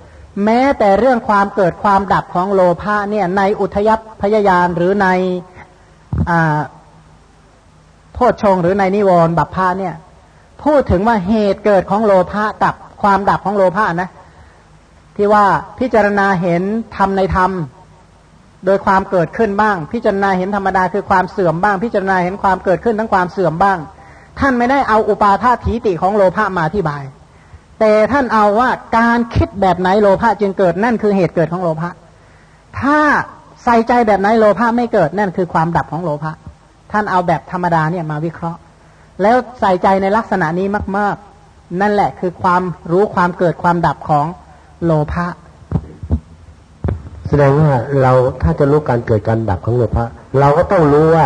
แม้แต่เรื่องความเกิดความดับของโลภะเนี่ยในอุทยพยายานหรือในโทษชงหรือในนิวรณ์บัพพาเนี่ย พูดถึงว่าเหตุเกิดของโลภะกับความดับของโลภะนะ ที่ว่าพิจารณาเห็นธรรมในธรรม โดยความเกิดขึ้นบ้าง พิจารณาเห็นธรรมดาคือความเสื่อมบ้าง พิจารณาเห็นความเกิดขึ้นทั้งความเสื่อมบ้าง ท่านไม่ได้เอาอุปาทาถีติของโลภะมาอธิบาย แต่ท่านเอาว่าการคิดแบบไหนโลภะจึงเกิดนั่นคือเหตุเกิดของโลภะ ถ้าใส่ใจแบบไหนโลภะไม่เกิดนั่นคือความดับของโลภะ ท่านเอาแบบธรรมดาเนี่ยมาวิเคราะห์ แล้วใส่ใจในลักษณะนี้มาก ๆ นั่นแหละคือความรู้ความเกิดความดับของโลภะ แสดงว่าเราถ้าจะรู้การเกิดการดับของโลภะเราก็ต้องรู้ว่า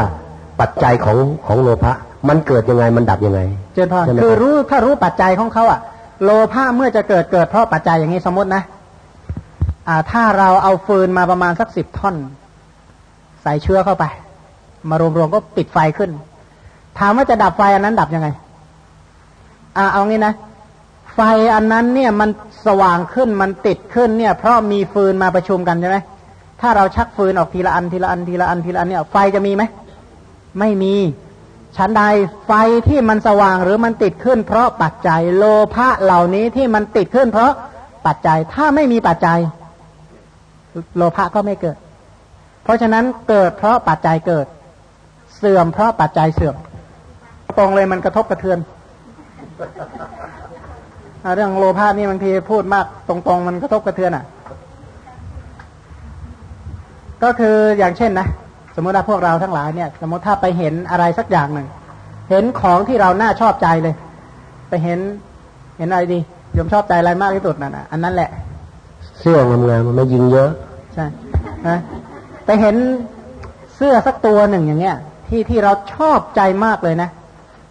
ปัจจัยของของโลภะมันเกิดยังไงมันดับยังไงเจนพอคือรู้ถ้ารู้ปัจจัยของเขาอะ โลภะเมื่อจะเกิดเกิดเพราะปัจจัยอย่างนี้สมมตินะอ่าถ้าเราเอาฟืนมาประมาณสักสิบท่อน ใส่เชื้อเข้าไป มารวมๆก็ปิดไฟขึ้น ถามว่าจะดับไฟอันนั้นดับยังไงอ่าเอางี้นะไฟอันนั้นเนี่ยมันสว่างขึ้นมันติดขึ้นเนี่ย เพราะมีฟืนมาประชุมกันใช่ไหมถ้าเราชักฟืนออกทีละอันทีละอันทีละอันทีละอันเนี่ย ไฟจะมีไหมไม่มี ชั้นใดไฟที่มันสว่างหรือมันติดขึ้น เพราะปัจจัยโลภะเหล่านี้ที่มันติดขึ้น เพราะปัจจัยถ้าไม่มีปัจจัย โลภะก็ไม่เกิด เพราะฉะนั้นเกิดเพราะปัจจัยเกิด เสื่อมเพราะปัจจัยเสื่อมตรงเลยมันกระทบกระเทือนเรื่องโลภะนี่บางทีพูดมาก ตรงๆ มันกระทบกระเทือนอะ ก็คืออย่างเช่นนะ สมมติว่าพวกเราทั้งหลายเนี่ย สมมติถ้าไปเห็นอะไรสักอย่างหนึ่ง เห็นของที่เราน่าชอบใจเลย ไปเห็นเห็นอะไรดียมชอบใจอะไรมากที่สุดนั่นอะอันนั้นแหละ เสื้องามๆมันไม่ยิงเยอะใช่นะไปเห็นเสื้อสักตัวหนึ่งอย่างเงี้ย ที่ที่เราชอบใจมากเลยนะ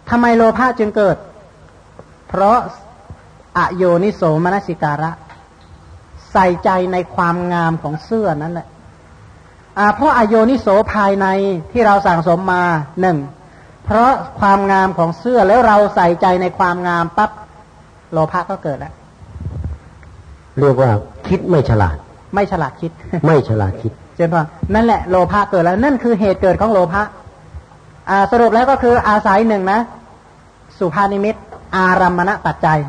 ทำไมโลภะจึงเกิด เพราะอโยนิโสมนสิการะ ใส่ใจในความงามของเสื้อนั่นแหละ เพราะอโยนิโสภายในที่เราสั่งสมมาหนึ่งเพราะความงามของเสื้อแล้วเราใส่ใจในความงามปั๊บโลภะก็เกิดแล้วเรียกว่าคิดไม่ฉลาด ไม่ฉลาดคิด ไม่ฉลาดคิดเจนพอนั่นแหละโลภะเกิดแล้ว นั่นคือเหตุเกิดของโลภะสรุปแล้วก็คืออาศัยหนึ่งนะ สุภานิมิต อารัมมณปัจจัย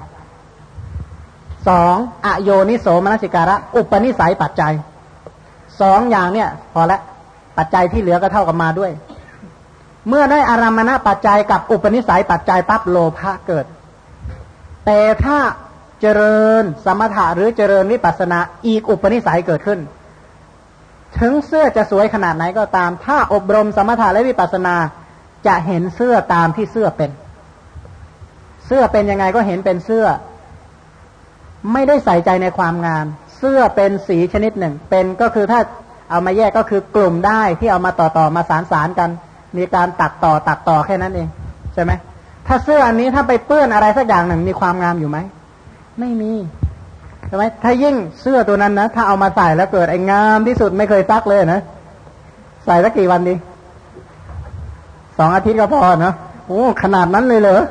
สองอโยนิโสมนสิการะ อุปนิสัยปัจจัย สองอย่างเนี่ย พอละปัจจัยที่เหลือก็เท่ากับมาด้วย เมื่อได้อารัมมณปัจจัยกับอุปนิสัยปัจจัยปั๊บโลภะเกิด แต่ถ้าเจริญสมถะหรือเจริญวิปัสนาอีกอุปนิสัยเกิดขึ้น ถึงเสื้อจะสวยขนาดไหนก็ตาม ถ้าอบรมสมถะและวิปัสนาจะเห็นเสื้อตามที่เสื้อเป็น เสื้อเป็นยังไงก็เห็นเป็นเสื้อ ไม่ได้ใส่ใจในความงาม เสื้อเป็นสีชนิดหนึ่ง เป็นก็คือถ้าเอามาแยกก็คือกลุ่มได้ที่เอามาต่อต่อมาสารสารกัน มีการตัดต่อตัดต่อแค่นั้นเองใช่ไหมถ้าเสื้ออันนี้ถ้าไปเปื้อนอะไรสักอย่างหนึ่งมีความงามอยู่ไหมไม่มีใช่ไหมถ้ายิ่งเสื้อตัวนั้นนะถ้าเอามาใส่แล้วเกิดไอ้งามที่สุดไม่เคยซักเลยนะใส่สักกี่วันดีสองอาทิตย์ก็พอเนาะโอ้ขนาดนั้นเลยเหรอ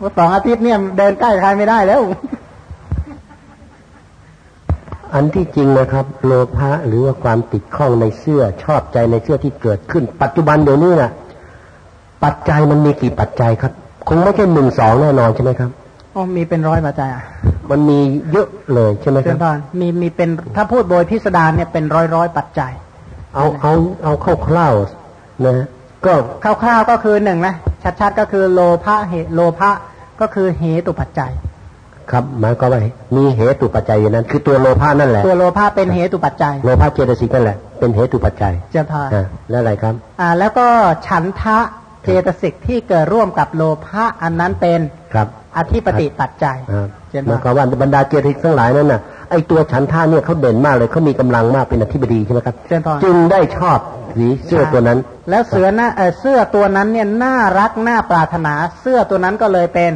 ว่าสองอาทิตย์เนี่ยเดินใกล้ใครไม่ได้แล้ว อันที่จริงนะครับ โลภะหรือว่าความติดข้องในเสื้อชอบใจในเสื้อที่เกิดขึ้น ปัจจุบันเดี๋ยวนี้นะ่ะ ปัจจัยมันมีกี่ปัจจัยครับ คงไม่ใช่หนึ่งสองแน่นอนใช่ไหมครับอ๋อมีเป็นร้อยปัจจัยอะมันมีเยอะเลยใช่ไหมคเชิรัญบพานมีมีเป็นถ้าพูดโดยพิสดารเนี่ยเป็นร้อยร้อยปัจจัย เอาเอาเอาคร่าวๆนะฮะก็คร่าวๆก็คือหนึ่งนะชัดๆก็คือโลภะเหตุโลภะก็คือเหตุปัจจัย ครับหมายก็ว่ามีเหตุปัจจัยอย่างนั้น คือตัวโลภะนั่นแหละ ตัวโลภะเป็นเหตุปัจจัย โลภะเจตสิกนั่นแหละ เป็นเหตุปัจจัยเจ้าพานอ่าแล้วอะไรครับ อ่า แล้วก็ฉันทะเจตสิกที่เกิดร่วมกับโลภะอันนั้นเป็นครับอธิปติปัจจัยอ่าเช่นหมายว่าความว่าบรรดาเจตสิกทั้งหลายนั้นน่ะไอตัวฉันท่าเนี่ยเขาเด่นมากเลยเขามีกำลังมากเป็นอธิบดีใช่ไหมครับเช่นพานจึงได้ชอบสีเสื้อตัวนั้น แล้วเสือหน้าเอ่อเสื้อตัวนั้นเนี่ยน่ารักน่าปรารถนาเสื้อตัวนั้นก็เลยเป็น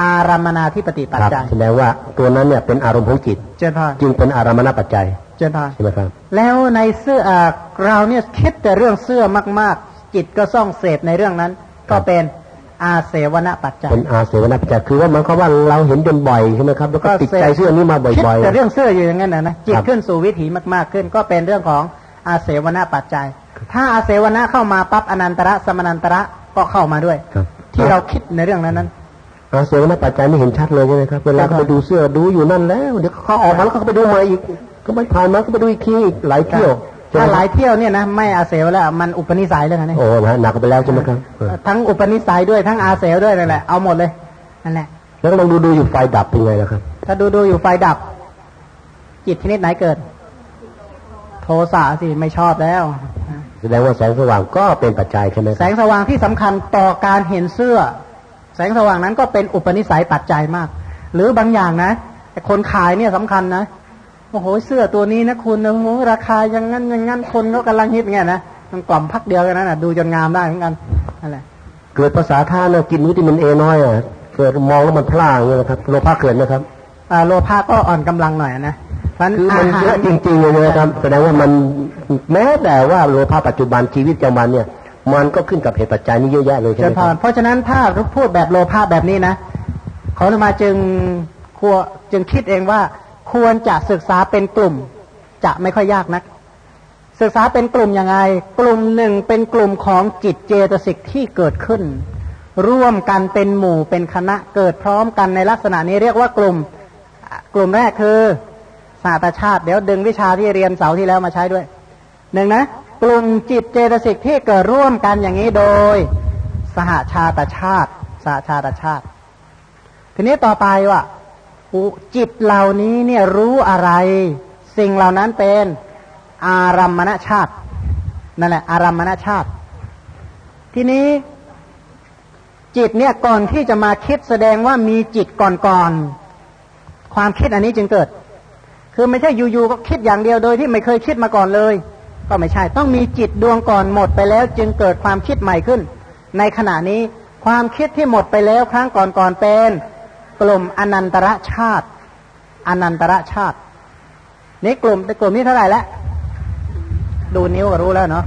อารามนาธิปติปัจครับจัยแสดงว่าตัวนั้นเนี่ยเป็นอารมณ์ของจิตเจนพานจึงเป็นอารามณปัจจัยเจนพานใช่ไหมครับ แล้วในเสื้ออ่าเราเนี่ยคิดแต่เรื่องเสื้อมาก ๆ จิตก็ส่องเสพในเรื่องนั้น ก็เป็นอาเสวนปัจจัยเป็นอาเสวนปัจจัยคือว่าหมันเขามว่าเราเห็นจนบ่อยใช่ไหมครับแล้วก็ติดใจเสื้อนี้มาบ่คิดอยแต่เรื่องเสื้ออยู่อย่างนั้นนะนะจิตครับขึ้นสู่วิถีมาก ๆ ขึ้น ก็เป็นเรื่องของอาเสวนปัจจัย ถ้าอาเสวนาเข้ามาปั๊บอนันตระสมนันตระก็เข้ามาด้วยๆครับที่เราคิดในเรื่องนั้นนั้น อาเสวนปัจจัยนี่เห็นชัดเลยใช่ไหมครับเวลาครับเขาไปดูเสื้อดูอยู่นั่นแล้วเดี๋ยวเขาออกมาแล้วเขาก็ไปดูมาอีก ก็ไม่ผ่านมาก็ไปดูอีกทีอีกหลายเที่ยวใช่ไหมถ้าหคลารับยเที่ยวเนี่ยนะไม่อาเสวแล้วมันอุปนิสัยเลยนะเนี่ยโอ้นะหนักไปแล้วใช่ไหมครับเออทั้งอุปนิสัยด้วยทั้งอาเสวด้วยนั่นแหละเอาหมดเลยนั่นแหละแล้วลองดูดูอยู่ไฟดับเป็นไงล่ะครับ ถ้าดูดูอยู่ไฟดับ จิตชนิดไหนเกิด โทสะสิไม่ชอบแล้วแสดงว่าแสงสว่างก็เป็นปัจจัยใช่ไหมคแสรับงสว่างที่สำคัญต่อการเห็นเสื้อ แสงสว่างนั้นก็เป็นอุปนิสัยปัจจัยมาก หรือบางอย่างนะแต่คนขายเนี่ยสำคัญนะโอ้โหเสื้อตัวนี้นะคุณโอ้โหราคาอย่างนั้นอย่างนั้นคนก็กำลังฮิตเงี้ยนะมันกล่อมพักเดียวกันนั้นนะดูจนงามได้เหมือนกันนั่นแหละเกิดภาษาท่าเนี่ยกินวิตามินเอน้อยอะเกิดมองแล้วมันพลาดอย่างเงี้ยนะครับโลภะเกิดนะครับอ่าโลภะก็อ่อนกำลังหน่อยนะเพราะฉะคือมันอาหารเยอะจริงๆเลยนะครับแสดงว่ามันแม้แต่ว่าโลภะปัจจุบันชีวิตประจำวันเนี่ย มันก็ขึ้นกับเหตุปัจจัยนี้เยอะแยะเลยใช่ไหมครับเพราะฉะนั้นถ้าพูดแบบโลภะแบบนี้นะขอมาจึงควรจึงคิดเองว่า ควรจะศึกษาเป็นกลุ่ม จะไม่ค่อยยากนัก ศึกษาเป็นกลุ่มยังไง กลุ่มหนึ่งเป็นกลุ่มของจิตเจตสิกที่เกิดขึ้น ร่วมกันเป็นหมู่เป็นคณะเกิดพร้อมกันในลักษณะนี้เรียกว่ากลุ่ม กลุ่มแรกคือศาสตร์ชาติ เดี๋ยวดึงวิชาที่เรียนเสาร์ที่แล้วมาใช้ด้วยหนึ่งนะ กลุ่มจิตเจตสิกที่เกิดร่วมกันอย่างนี้โดย สหชาตชาติ สหชาตชาติ ทีนี้ต่อไปว่าจิตเหล่านี้เนี่ยรู้อะไร สิ่งเหล่านั้นเป็นอารัมมณชาตินั่นแหละอารัมมณชาติ ทีนี้จิตเนี่ยก่อนที่จะมาคิดแสดงว่ามีจิตก่อนๆความคิดอันนี้จึงเกิด คือไม่ใช่อยู่ๆก็คิดอย่างเดียวโดยที่ไม่เคยคิดมาก่อนเลย ก็ไม่ใช่ ต้องมีจิตดวงก่อนหมดไปแล้ว จึงเกิดความคิดใหม่ขึ้น ในขณะนี้ความคิดที่หมดไปแล้วครั้งก่อนๆเป็นกลุ่มอนันตระชาติอนันตระชาตินี่กลุ่มกลุ่มนี้เท่าไหร่แล้วดูนิ้วก็รู้แล้วเนาะ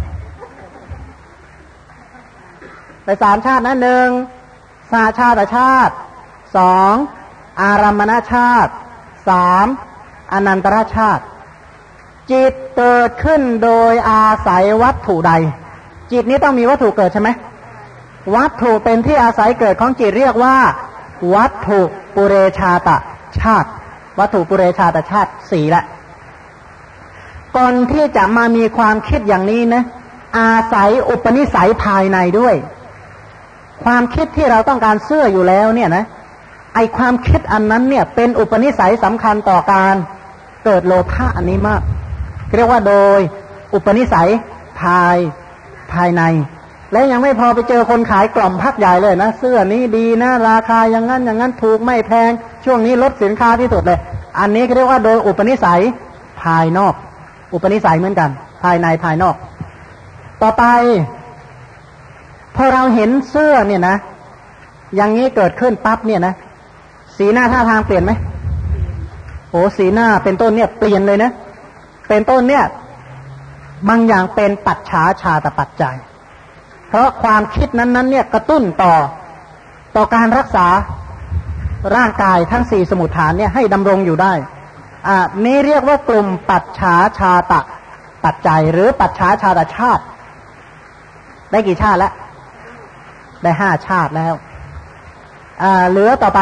ไปสามชาตินะหนึ่งสาชาติชาติสองอารัมมณชาติสามอนันตระชาติ จิตเกิดขึ้นโดยอาศัยวัตถุใด จิตนี้ต้องมีวัตถุเกิดใช่ไหมวัตถุเป็นที่อาศัยเกิดของจิตเรียกว่า วัตถุปุเรชาตชาติ วัตถุปุเรชาตชาติสี่ละก่อนที่จะมามีความคิดอย่างนี้นะอาศัยอุปนิสัยภายในด้วย ความคิดที่เราต้องการเสื้ออยู่แล้วเนี่ยนะไอความคิดอันนั้นเนี่ยเป็นอุปนิสัยสำคัญต่อการเกิดโลภะอันนี้มาก เรียกว่าโดยอุปนิสัยภายภายใน และยังไม่พอไปเจอคนขายกล่อมพักใหญ่เลยนะเสื้อนี้ดีนะราคาอย่างนั้นอย่างนั้นถูกไม่แพง ช่วงนี้ลดสินค้าที่สุดเลย อันนี้เรียกว่าโดยอุปนิสัยภายนอก อุปนิสัยเหมือนกัน ภายในภายนอก ต่อไป พอเราเห็นเสื้อเนี่ยนะ อย่างนี้เกิดขึ้นปั๊บเนี่ยนะสีหน้าท่าทางเปลี่ยนไหมโอ้สีหน้าเป็นต้นเนี่ยเปลี่ยนเลยนะ เป็นต้นเนี่ย บางอย่างเป็นปัจฉาชาตปัจจัย เพราะความคิดนั้นๆเนี่ยกระตุ้นต่อต่อการรักษาร่างกายทั้งสี่สมุทฐานเนี่ยให้ดำรงอยู่ได้อ่านี้เรียกว่ากลุ่มปัจฉาชาตะปัจจัย หรือปัจฉาชาตชาติ ได้กี่ชาติแล้ว ได้ห้าชาติแล้วอ่าเหลือต่อไป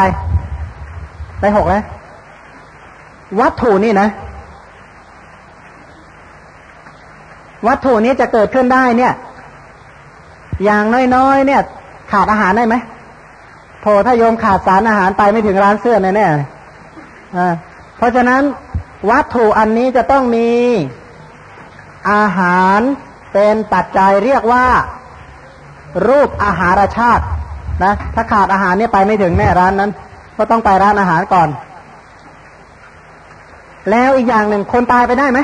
ได้หกแล้ว วัตถุนี่นะ วัตถุนี้จะเกิดขึ้นได้เนี่ย อย่างน้อยๆเนี่ย ขาดอาหารได้ไหมโถถ้าโยมขาดสารอาหารไปไม่ถึงร้านเสื้อแน่แน่เพราะฉะนั้นวัตถุอันนี้จะต้องมีอาหารเป็นปัจจัยเรียกว่า รูปอาหารชาตินะถ้าขาดอาหารเนี่ยไปไม่ถึงแน่ร้านนั้น ก็ต้องไปร้านอาหารก่อน แล้วอีกอย่างหนึ่งคนตายไปได้ไหม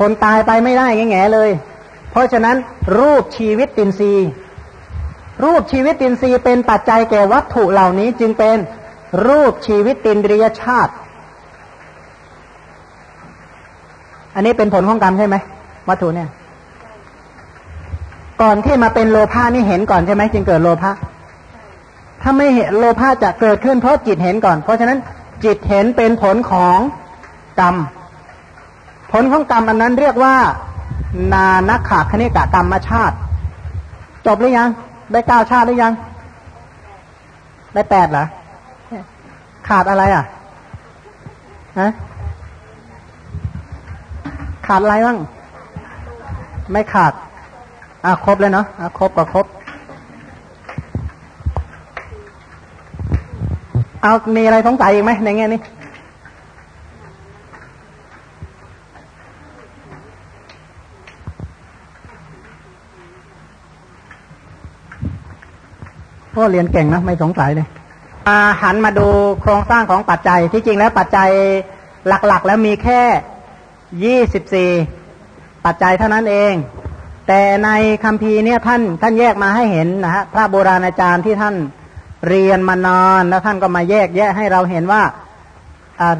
คนตายไปไม่ได้แง่เลย เพราะฉะนั้นรูปชีวิตตินซีรูปชีวิตตินรีเป็นปัจจัยแก่วัตถุเหล่านี้จึงเป็นรูปชีวิตตินริยชาติ อันนี้เป็นผลของกรรมใช่ไหมวัตถุเนี่ย ก่อนที่มาเป็นโลภะนี่เห็นก่อนใช่ไหมจึงเกิดโลภะถ้าไม่เห็นโลภะจะเกิดขึ้นเพราะจิตเห็นก่อน เพราะฉะนั้นจิตเห็นเป็นผลของกรรม ผลของกรรมอันนั้นเรียกว่า นานักขาคณิกะกรรมชาติ จบหรือยัง ได้เก้าชาติหรือยัง ได้แปดเหรอ ขาดอะไรอะฮะขาดอะไรบ้าง ไม่ขาด อะครบเลยเนาะอะครบก็ครบ เอามีอะไรสงสัยอีกไหมในแง่นี้ เรียนเก่งนะไม่สงสัยเลยหันมาดูโครงสร้างของปัจจัยที่จริงแล้วปัจจัยหลักๆ แล้วมีแค่ยี่สิบสี่ปัจจัยเท่านั้นเอง แต่ในคำพีเนี่ยท่านท่านแยกมาให้เห็นนะฮะพระโบราณอาจารย์ที่ท่านเรียนมานอนแล้วท่านก็มาแยกแยะให้เราเห็นว่า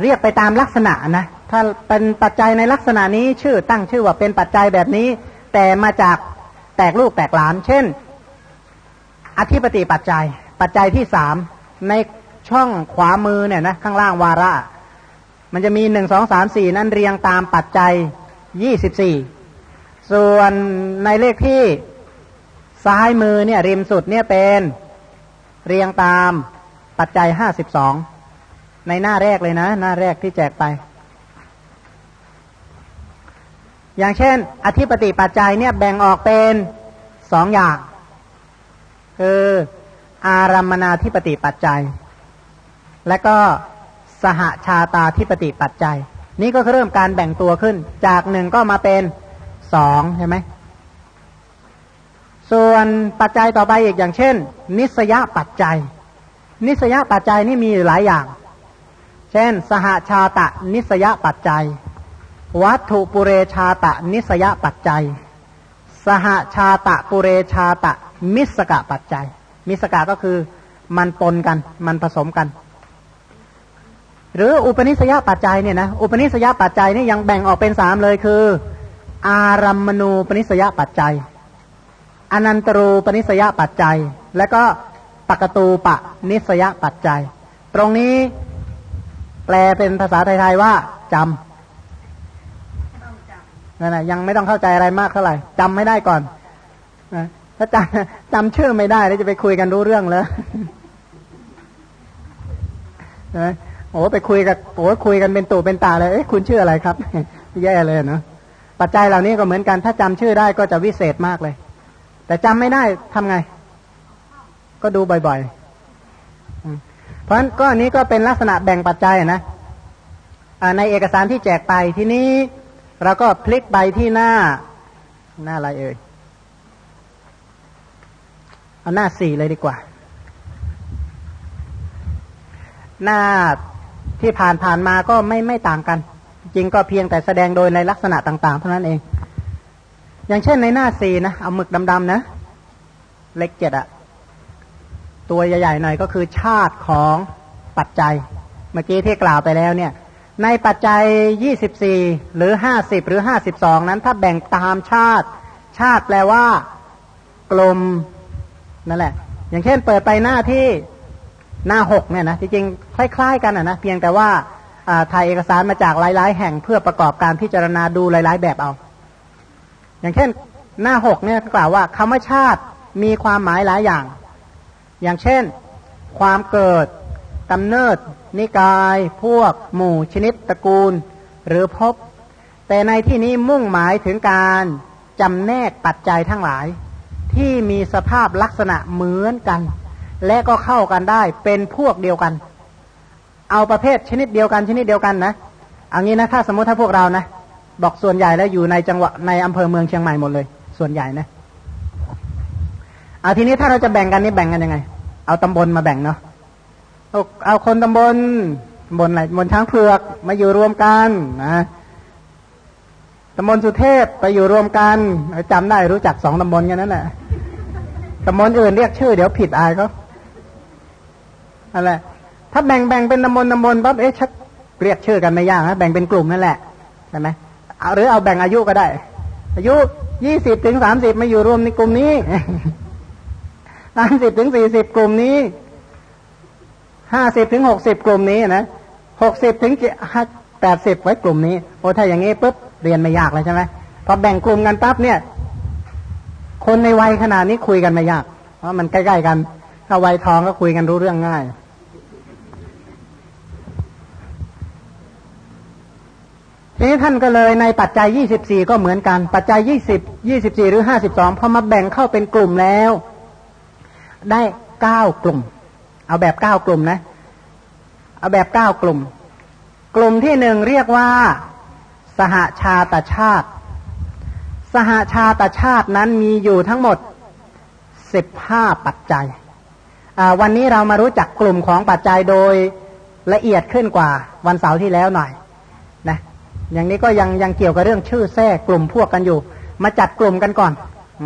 เรียกไปตามลักษณะนะถ้าเป็นปัจจัยในลักษณะนี้ชื่อตั้งชื่อว่าเป็นปัจจัยแบบนี้ แต่มาจากแตกลูกแตกหลาน เช่น อธิปติปัจจัย ปัจจัยที่สามในช่องขวามือเนี่ยนะข้างล่างวาระ มันจะมีหนึ่งสองสามสี่นั้นเรียงตามปัจจัยยี่สิบสี่ส่วนในเลขที่ซ้ายมือเนี่ยริมสุดเนี่ยเป็นเรียงตามปัจจัยห้าสิบสองในหน้าแรกเลยนะ หน้าแรกที่แจกไป อย่างเช่น อธิปติปัจจัยเนี่ยแบ่งออกเป็นสองอย่าง คือ อารัมมนาธิปติปัจจัย และก็สหชาตาธิปติปัจจัย นี่ก็เริ่มการแบ่งตัวขึ้น จากหนึ่งก็มาเป็นสองใช่ไหมส่วนปัจจัยต่อไปอีกอย่างเช่น นิสยปัจจัย นิสยปัจจัยนี่มีหลายอย่าง เช่น สหชาตะนิสยปัจจัย วัตถุปุเรชาตะนิสยปัจจัย สหชาตะปุเรชาตะ มิสกะปัจจัย มิสกะก็คือมันปนกัน มันผสมกัน หรืออุปนิสยปัจจัยเนี่ยนะอุปนิสยปัจจัยนี่ยังแบ่งออกเป็นสามเลยคือ อารัมมณูปนิสยปัจจัย อนันตรูปนิสยปัจจัย และก็ปกตูปะนิสยปัจจัย ตรงนี้แปลเป็นภาษาไทยๆว่าจำนั่นแหะยังไม่ต้องเข้าใจอะไรมากเท่าไหร่จำไม่ได้ก่อนนะ ถ้าจำจำชื่อไม่ได้แล้วจะไปคุยกันรู้เรื่องเลยนะโอ้ไปคุยกับโอ้คุยกันเป็นตู่เป็นตาเลยเอ้คุณชื่ออะไรครับ แย่เลยเนาะปัจจัยเหล่านี้ก็เหมือนกัน ถ้าจำชื่อได้ก็จะวิเศษมากเลย แต่จำไม่ได้ทำไง ก็ดูบ่อยๆ เพราะฉะนั้นก็อันนี้ก็เป็นลักษณะแบ่งปัจจัยนะในเอกสารที่แจกไปที่นี้เราก็พลิกไปที่หน้าหน้าอะไรเอ่ย เอาหน้าสี่เลยดีกว่า หน้าที่ผ่านผ่านมาก็ไม่ไม่ต่างกัน จริงก็เพียงแต่แสดงโดยในลักษณะต่าง ๆ เท่านั้นเอง อย่างเช่นในหน้าสี่นะเอาหมึกดำๆนะ เลขเจ็ดอะตัวใหญ่ๆหน่อยก็คือชาติของปัจจัย เมื่อกี้ที่กล่าวไปแล้วเนี่ย ในปัจจัยยี่สิบสี่หรือห้าสิบหรือห้าสิบสองนั้นถ้าแบ่งตามชาติ ชาติแปลว่า กลม นั่นแหละ อย่างเช่น เปิดไปหน้าที่หน้าหกเนี่ยนะจริงๆคล้าย ๆ กันนะเพียงแต่ว่าถ่ายเอกสารมาจากหลาย ๆ แห่งเพื่อประกอบการพิจารณาดูหลาย ๆ แบบเอา อย่างเช่น หน้าหกเนี่ยกล่าวว่าคำว่าชาติมีความหมายหลายอย่าง อย่างเช่น ความเกิดกำเนิด นิกาย พวก หมู่ ชนิดตระกูล หรือพบ แต่ในที่นี้มุ่งหมายถึงการจำแนกปัจจัยทั้งหลาย ที่มีสภาพลักษณะเหมือนกัน และก็เข้ากันได้เป็นพวกเดียวกัน เอาประเภทชนิดเดียวกันชนิดเดียวกันนะเอางี้นะถ้าสมมติถ้าพวกเรานะบอกส่วนใหญ่แล้วอยู่ในจังหวัดในอำเภอเมืองเชียงใหม่หมดเลย ส่วนใหญ่นะเอาทีนี้ถ้าเราจะแบ่งกันนี่แบ่งกันยังไง เอาตำบลมาแบ่งเนาะเอาเอาคนตำบลตำบลอะไรตำบลช้างเผือกมาอยู่รวมกันนะ ตำบลสุเทพไปอยู่รวมกันจำได้รู้จักสองตำบลกันนั่นแหละตำบลอื่นเรียกชื่อเดี๋ยวผิดอายเขาอะไรถ้าแบ่งแบ่งเป็นตำบลตำบลปั๊บเอ๊ะชักเรียกชื่อกันไม่ยากนะแบ่งเป็นกลุ่มนั่นแหละใช่ไหมเอาหรือเอาแบ่งอายุก็ได้ อายุยี่สิบถึงสามสิบมาอยู่รวมในกลุ่มนี้สามสิบถึงสี่สิบกลุ่มนี้ห้าสิบถึงหกสิบกลุ่มนี้นะหกสิบถึงแปดสิบไว้กลุ่มนี้โอ้ถ้าอย่างนี้ปุ๊บ เรียนไม่ยากเลยใช่ไหมพอแบ่งกลุ่มกันปั๊บเนี่ย คนในวัยขนาดนี้คุยกันไม่ยาก เพราะมันใกล้ๆกัน ถ้าวัยทองก็คุยกันรู้เรื่องง่ายทีนี้ท่านก็เลยในปัจจัยยี่สิบสี่ก็เหมือนกัน ปัจจัยยี่สิบยี่สิบสี่หรือห้าสิบสองพอมาแบ่งเข้าเป็นกลุ่มแล้ว ได้เก้ากลุ่ม เอาแบบเก้ากลุ่มนะ เอาแบบเก้ากลุ่ม กลุ่มที่หนึ่งเรียกว่า สหาชาตชาติ สหาชาตชาตินั้นมีอยู่ทั้งหมดสิบห้าปัจจัย วันนี้เรามารู้จักกลุ่มของปัจจัยโดยละเอียดขึ้นกว่าวันเสาร์ที่แล้วหน่อยนะอย่างนี้ก็ยังยังเกี่ยวกับเรื่องชื่อแท้กลุ่มพวกกันอยู่ มาจัดกลุ่มกันก่อนอ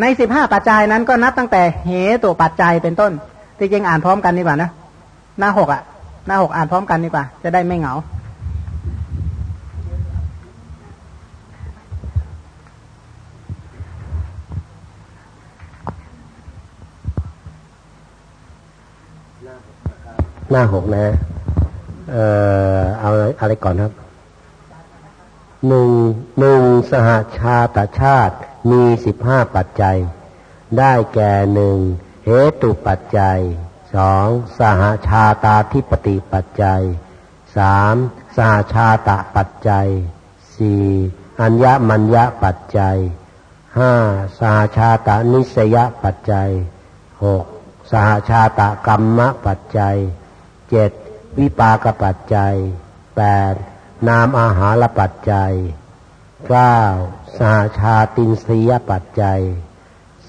ในสิบห้าปัจจัยนั้นก็นับตั้งแต่เหตุปัจจัยเป็นต้นที่จริงอ่านพร้อมกันดีกว่านะหน้าหกอะหน้าหกอ่านพร้อมกันดีกว่า จะได้ไม่เหงา หน้าหกนะ เอ่อเอาอะไรก่อนครับหนึ่งหนึ่งสหาชาตชาติมีสิบห้าปัจจัย ได้แก่หนึ่งเหตุปัจจัยสองสหาชาตาทิปติปัจจัยสามสหาชาตะปัจจัยสี่อัญญมัญญปัจจัยห้าสหาชาตานิสยปัจจัยหกสหาชาตกรรมปัจจัย เจ็ดวิปากปัจจัยแปดนามอาหารปัจจัยเก้าสาชาตินสยปัจจัย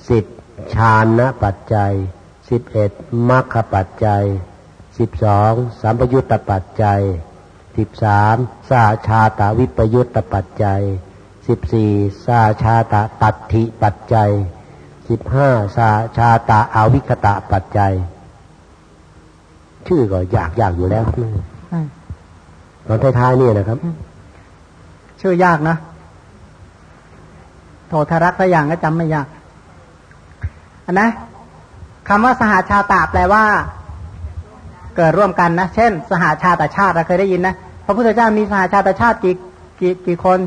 สิบชานะปัจจัยสิบเอ็ดมัคคปัจจัยสิบสองสัมปยุตตปัจจัยสิบสามสาชาตาวิปยุตตปัจจัยสิบสี่สาชาตาตัทธิปัจจัยสิบห้าสาชาตาอาวิคตะปัจจัย ชื่อก็ยากยากอยู่แล้วครับตอนท้ายๆนี่นะครับ ชื่อยากนะโททรักษอย่างก็จำไม่ยากอันนะคำว่าสหาชาตาแปลว่า เกิดร่วมกันนะเช่น สหาชาตชาติเราเคยได้ยินนะพระพุทธเจ้ามีสหาชาตชาติกี่กี่กี่คน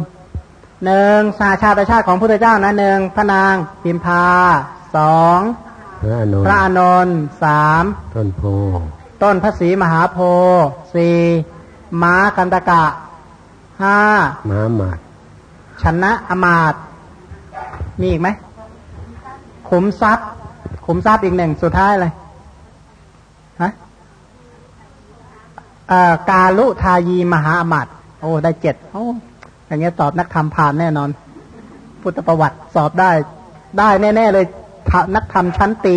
หนึ่งสหาชาตชาติของพระพุทธเจ้านะหนึ่งพระนางพิมพาสองพระอานนท์สามต้นโพ ต้นพระศรีมหาโพธิ์สี่ม้ากันตกะห้าม้าหมาดชนะอมาตมีอีกไหมขุมทรัพย์ ขุมทรัพย์อีกหนึ่งสุดท้ายเลยฮะกาลุทายีมหาอมาตโอ้ได้เจ็ดโอ้อย่างเงี้ยตอบนักธรรมผ่านแน่นอน พุทธประวัติสอบได้ ได้แน่ ๆ เลยนักธรรมชั้นตี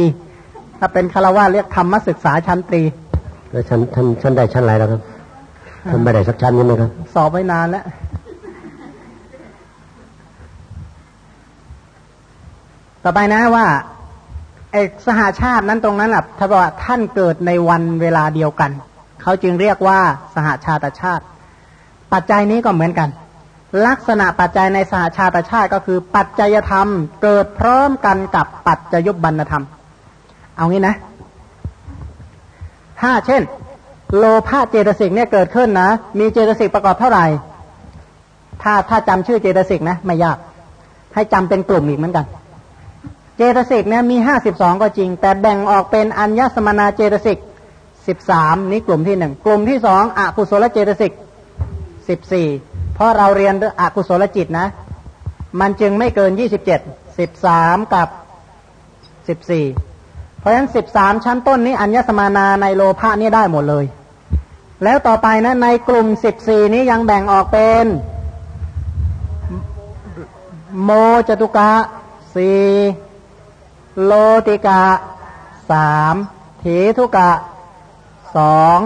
ถ้าเป็นคารวะเรียกธรรมศึกษาชั้นตี แล้วชั้นท่านชั้นได้ชั้นอะไรแล้วครับท่านไม่ได้สักชั้นยังไหมครับ สอบไว้นานแล้วต่อไปนะว่าไอกสหาชาตินั้นตรงนั้นแหละถ้าบอกว่าท่านเกิดในวันเวลาเดียวกัน เขาจึงเรียกว่าสหาชาติชาติ ปัจจัยนี้ก็เหมือนกัน ลักษณะปัจจัยในสหาชาติชาติก็คือ ปัจจัยธรรม เกิดพร้อมกันกับปัจจยุบันธรรม เอางี้นะ ถ้าเช่น โลภะเจตสิกเนี่ยเกิดขึ้นนะ มีเจตสิกประกอบเท่าไหร่ ถ้าถ้าจำชื่อเจตสิกนะไม่ยาก ให้จำเป็นกลุ่มอีกเหมือนกัน เจตสิกเนี่ยมีห้าสิบสองก็จริง แต่แบ่งออกเป็นอัญญสมนาเจตสิกสิบสามนี้กลุ่มที่หนึ่งกลุ่มที่สองอกุศลเจตสิกสิบสี่เพราะเราเรียนอกุศลจิตนะ มันจึงไม่เกินยี่สิบเจ็ดสิบสามกับสิบสี่ เพราะฉะนั้นสิบสามชั้นต้นนี้อัญญสมานาในโลภะนี่ได้หมดเลย แล้วต่อไปนะในกลุ่มสิบสี่นี้ยังแบ่งออกเป็นโมจตุกะสี่โลติกะสามถีทุกะสอง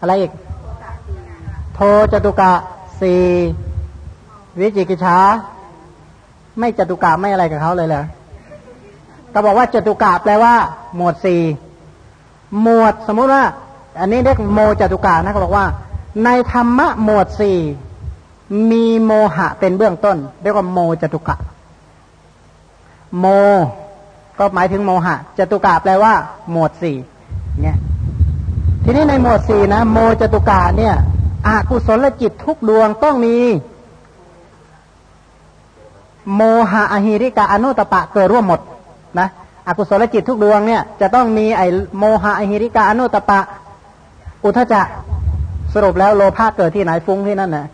อะไรอีก โทจตุกะสี่วิจิกิชา ไม่จตุกะไม่อะไรกับเขาเลยเหรอ ก็บอกว่าจตุกะแปลว่า หมวดสี่หมวดสมมุติว่า อันนี้เรียกโมจตุกะนะเขาบอกว่า ในธรรมะหมวดสี่มีโมหะเป็นเบื้องต้น เรียกว่าโมจตุกะ โม ก็หมายถึงโมหะจตุกะแปลว่า หมวดสี่เนี่ยทีนี้ในหมวดสี่นะโมจตุกะเนี่ยอากุศลจิตทุกดวงต้องมี โมหะอหิริกาอนุตปะเกิดร่วมหมด นะอกุศลจิตทุกดวงเนี่ยจะต้องมีไอโมหะอหิริกาอนุตปะ อุทจะสรุปแล้วโลภะเกิดที่ไหนฟุ้งที่นั่นนะ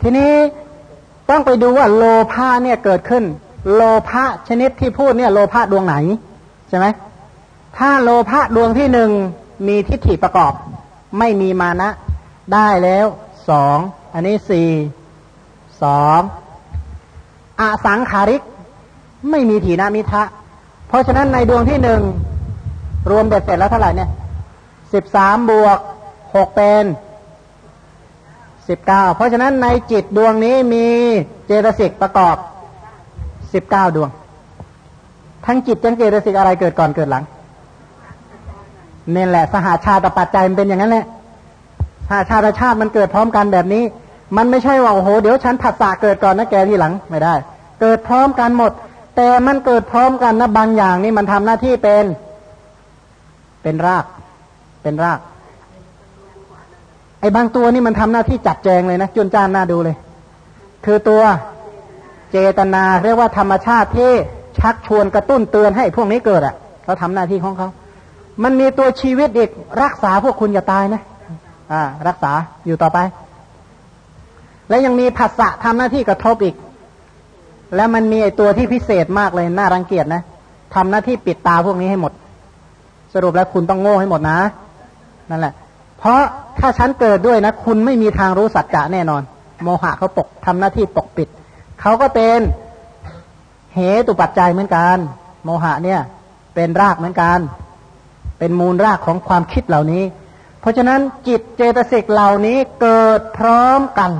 ทีนี้ต้องไปดูว่าโลภะเนี่ยเกิดขึ้น โลภะชนิดที่พูดเนี่ยโลภะดวงไหนใช่ไหมถ้าโลภะดวงที่หนึ่งมีทิฏฐิประกอบ ไม่มีมานะ ได้แล้วสองอันนี้สี่สองอสังขาริก ไม่มีถีนามิทะ เพราะฉะนั้นในดวงที่หนึ่งรวมเบ็ดเสร็จแล้วเท่าไหร่เนี่ยสิบสามบวกหกเป็นสิบเก้าเพราะฉะนั้นในจิตดวงนี้มีเจตสิกประกอบสิบเก้าดวง ทั้งจิตทั้งเจตสิกอะไรเกิดก่อนเกิดหลังนี่แหละสหาชาติปัจจัยมันเป็นอย่างนั้นแหละสหาชาติชาติมันเกิดพร้อมกันแบบนี้ มันไม่ใช่ว่าโอ้โหเดี๋ยวฉันผัสสะเกิดก่อนนะแกที่หลังไม่ได้ เกิดพร้อมกันหมด แต่มันเกิดพร้อมกันนะบางอย่างนี่มันทำหน้าที่เป็น เป็นราก เป็นราก ไอ้บางตัวนี่มันทำหน้าที่จัดแจงเลยนะจุนจ้านหน้าดูเลย คือตัวเจตนา เรียกว่าธรรมชาติที่ชักชวนกระตุ้นเตือนให้พวกนี้เกิดอะเขาทำหน้าที่ของเขามันมีตัวชีวิตอีกรักษาพวกคุณอย่าตายนะ อ่า รักษาอยู่ต่อไป แล้วยังมีผัสสะทำหน้าที่กระทบอีก แล้วมันมีไอตัวที่พิเศษมากเลยน่ารังเกียจนะทำหน้าที่ปิดตาพวกนี้ให้หมด สรุปแล้วคุณต้องโง่ให้หมดนะ นั่นแหละ เพราะถ้าฉันเกิดด้วยนะ คุณไม่มีทางรู้สัจจะแน่นอน โมหะเขาปกทำหน้าที่ปกปิด เขาก็เป็นเหตุปัจจัยเหมือนกัน โมหะเนี่ย เป็นรากเหมือนกัน เป็นมูลรากของความคิดเหล่านี้ เพราะฉะนั้นจิตเจตสิกเหล่านี้เกิดพร้อมกัน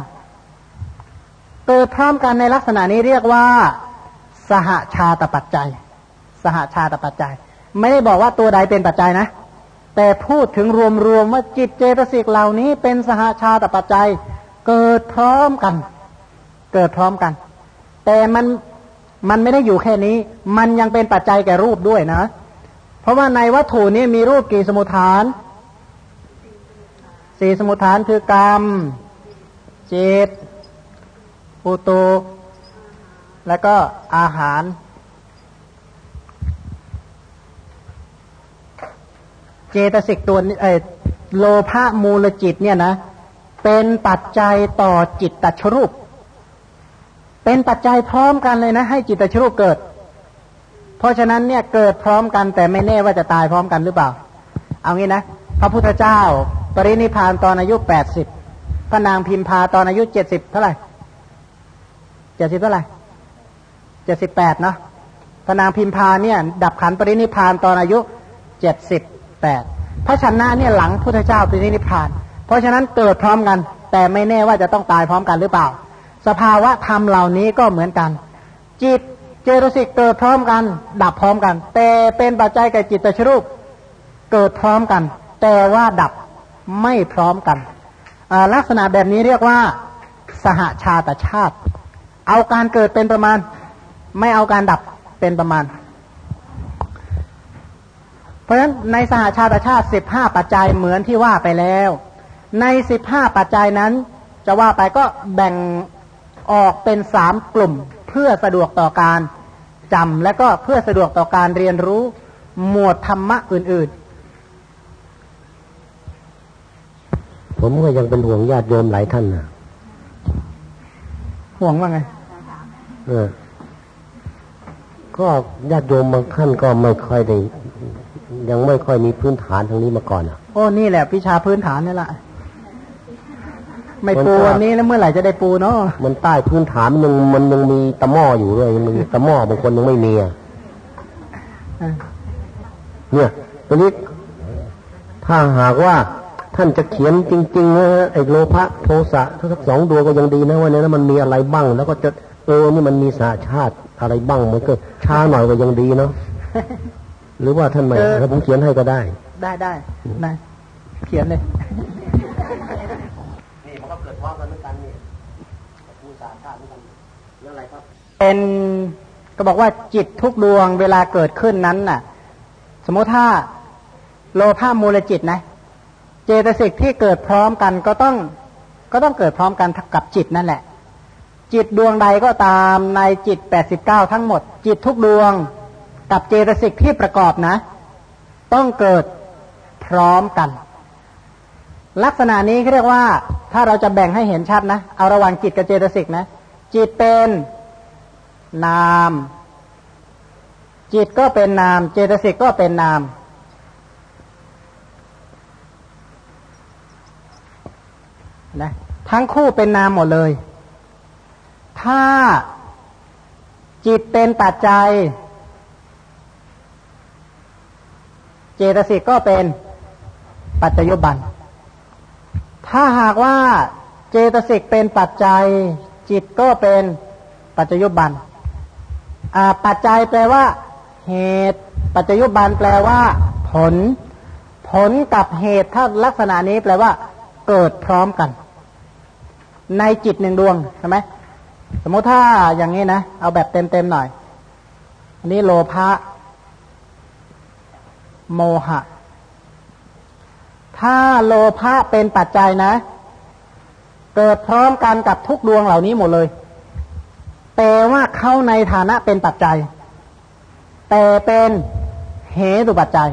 เกิดพร้อมกันในลักษณะนี้เรียกว่า สหาชาตปัจจัย สหาชาตปัจจัย ไม่ได้บอกว่าตัวใดเป็นปัจจัยนะ แต่พูดถึงรวมๆว่าจิตเจตสิกเหล่านี้เป็นสหาชาตปัจจัย เกิดพร้อมกัน เกิดพร้อมกัน แต่มันมันไม่ได้อยู่แค่นี้ มันยังเป็นปัจจัยแก่รูปด้วยนะ เพราะว่าในวัตถุนี้มีรูปกี่สมุทฐาน สี่สมุทฐานคือกรรม เจต อุตุแล้วก็อาหาร เจตสิกตัวเอโลภะมูลจิตเนี่ยนะ เป็นปัจจัยต่อจิตตชรูป เป็นปัจจัยพร้อมกันเลยนะ ให้จิตตชรูปเกิด เพราะฉะนั้นเนี่ยเกิดพร้อมกันแต่ไม่แน่ว่าจะตายพร้อมกันหรือเปล่า เอางี้นะ พระพุทธเจ้า ปรินิพานตอนอายุแปดสิบพระนางพิมพาตอนอายุเจ็ดสิบเท่าไหร่ เจ็ดสิบเท่าไหร่เจ็ดสิบแปดเนาะพระนางพิมพาเนี่ย ดับขันปรินิพานตอนอายุเจ็ดสิบแปดพระชนะเนี่ยหลังพุทธเจ้าปรินิพาน เพราะฉะนั้นเกิดพร้อมกัน แต่ไม่แน่ว่าจะต้องตายพร้อมกันหรือเปล่า สภาวะธรรมเหล่านี้ก็เหมือนกัน จิตเจตสิกเกิดพร้อมกัน ดับพร้อมกัน แต่เป็นปัจจัยแก่จิตตชรูป เกิดพร้อมกัน แต่ว่าดับไม่พร้อมกันลักษณะแบบนี้เรียกว่า สหชาตชาติ เอาการเกิดเป็นประมาณ ไม่เอาการดับเป็นประมาณ เพราะฉะนั้นในสหชาตชาติสิบห้าปัจจัยเหมือนที่ว่าไปแล้ว ในสิบห้าปัจจัยนั้น จะว่าไปก็แบ่งออกเป็นสามกลุ่ม เพื่อสะดวกต่อการจำและก็เพื่อสะดวกต่อการเรียนรู้หมวดธรรมะอื่น ๆผมก็ยังเป็นห่วงญาติโยมหลายท่านนะห่วงว่าไงเออ ก็ญาติโยมบางท่านก็ไม่ค่อยได้ ยังไม่ค่อยมีพื้นฐานทางนี้มาก่อนอะโอ้นี่แหละวิชาพื้นฐานนี่แหละไม่ปูวันนี้แล้วเมื่อไหร่จะได้ปูเนาะมันใต้พื้นฐานมันยังมันยังมีตะหม้ออยู่เลยยังมีตะหม้อบางคนยังไม่มีอะเนี่ยตัวนี้ถ้าหากว่าท่านจะเขียนจริงๆนะไอ้โลภะโทสะทั้งสองดวงก็ยังดีนะว่าเนี่ยมันมีอะไรบ้าง แล้วก็จะ เออนี่มันมีสาชาติอะไรบ้างมันก็ช้าหน่อยก็ยังดีเนาะหรือว่าท่านไม่ถ้าผมเขียนให้ก็ได้ ได้ได้ได้เขียนเลยพร้อมกันเหมือนกันนี่ภูสาธาตุเหมือนกันแล้วอะไรครับ เป็นก็บอกว่าจิตทุกดวงเวลาเกิดขึ้นนั้นน่ะ สมมติถ้าโลภะมูลจิตนะ เจตสิกที่เกิดพร้อมกันก็ต้องก็ต้องเกิดพร้อมกันกับจิตนั่นแหละ จิตดวงใดก็ตามในจิตแปดสิบเก้าทั้งหมด จิตทุกดวงกับเจตสิกที่ประกอบนะ ต้องเกิดพร้อมกัน ลักษณะนี้เขาเรียกว่า ถ้าเราจะแบ่งให้เห็นชัดนะ เอาระหว่างจิตกับเจตสิกนะ จิตเป็นนาม จิตก็เป็นนาม เจตสิกก็เป็นนามนะทั้งคู่เป็นนามหมดเลย ถ้าจิตเป็นปัจจัย เจตสิกก็เป็นปัจจยุบัน ถ้าหากว่าเจตสิกเป็นปัจจัย จิตก็เป็นปัจจยุบันปัจจัยแปลว่า เหตุ ปัจจยุบันแปลว่า ผล ผลกับเหตุถ้าลักษณะนี้แปลว่า เกิดพร้อมกัน ในจิตหนึ่งดวงใช่ไหม สมมติถ้าอย่างนี้นะ เอาแบบเต็มๆหน่อย อันนี้โลภะโมหะ ถ้าโลภะเป็นปัจจัยนะ เกิดพร้อมกันกับทุกดวงเหล่านี้หมดเลย แต่ว่าเข้าในฐานะเป็นปัจจัย แต่เป็นเหตุปัจจัย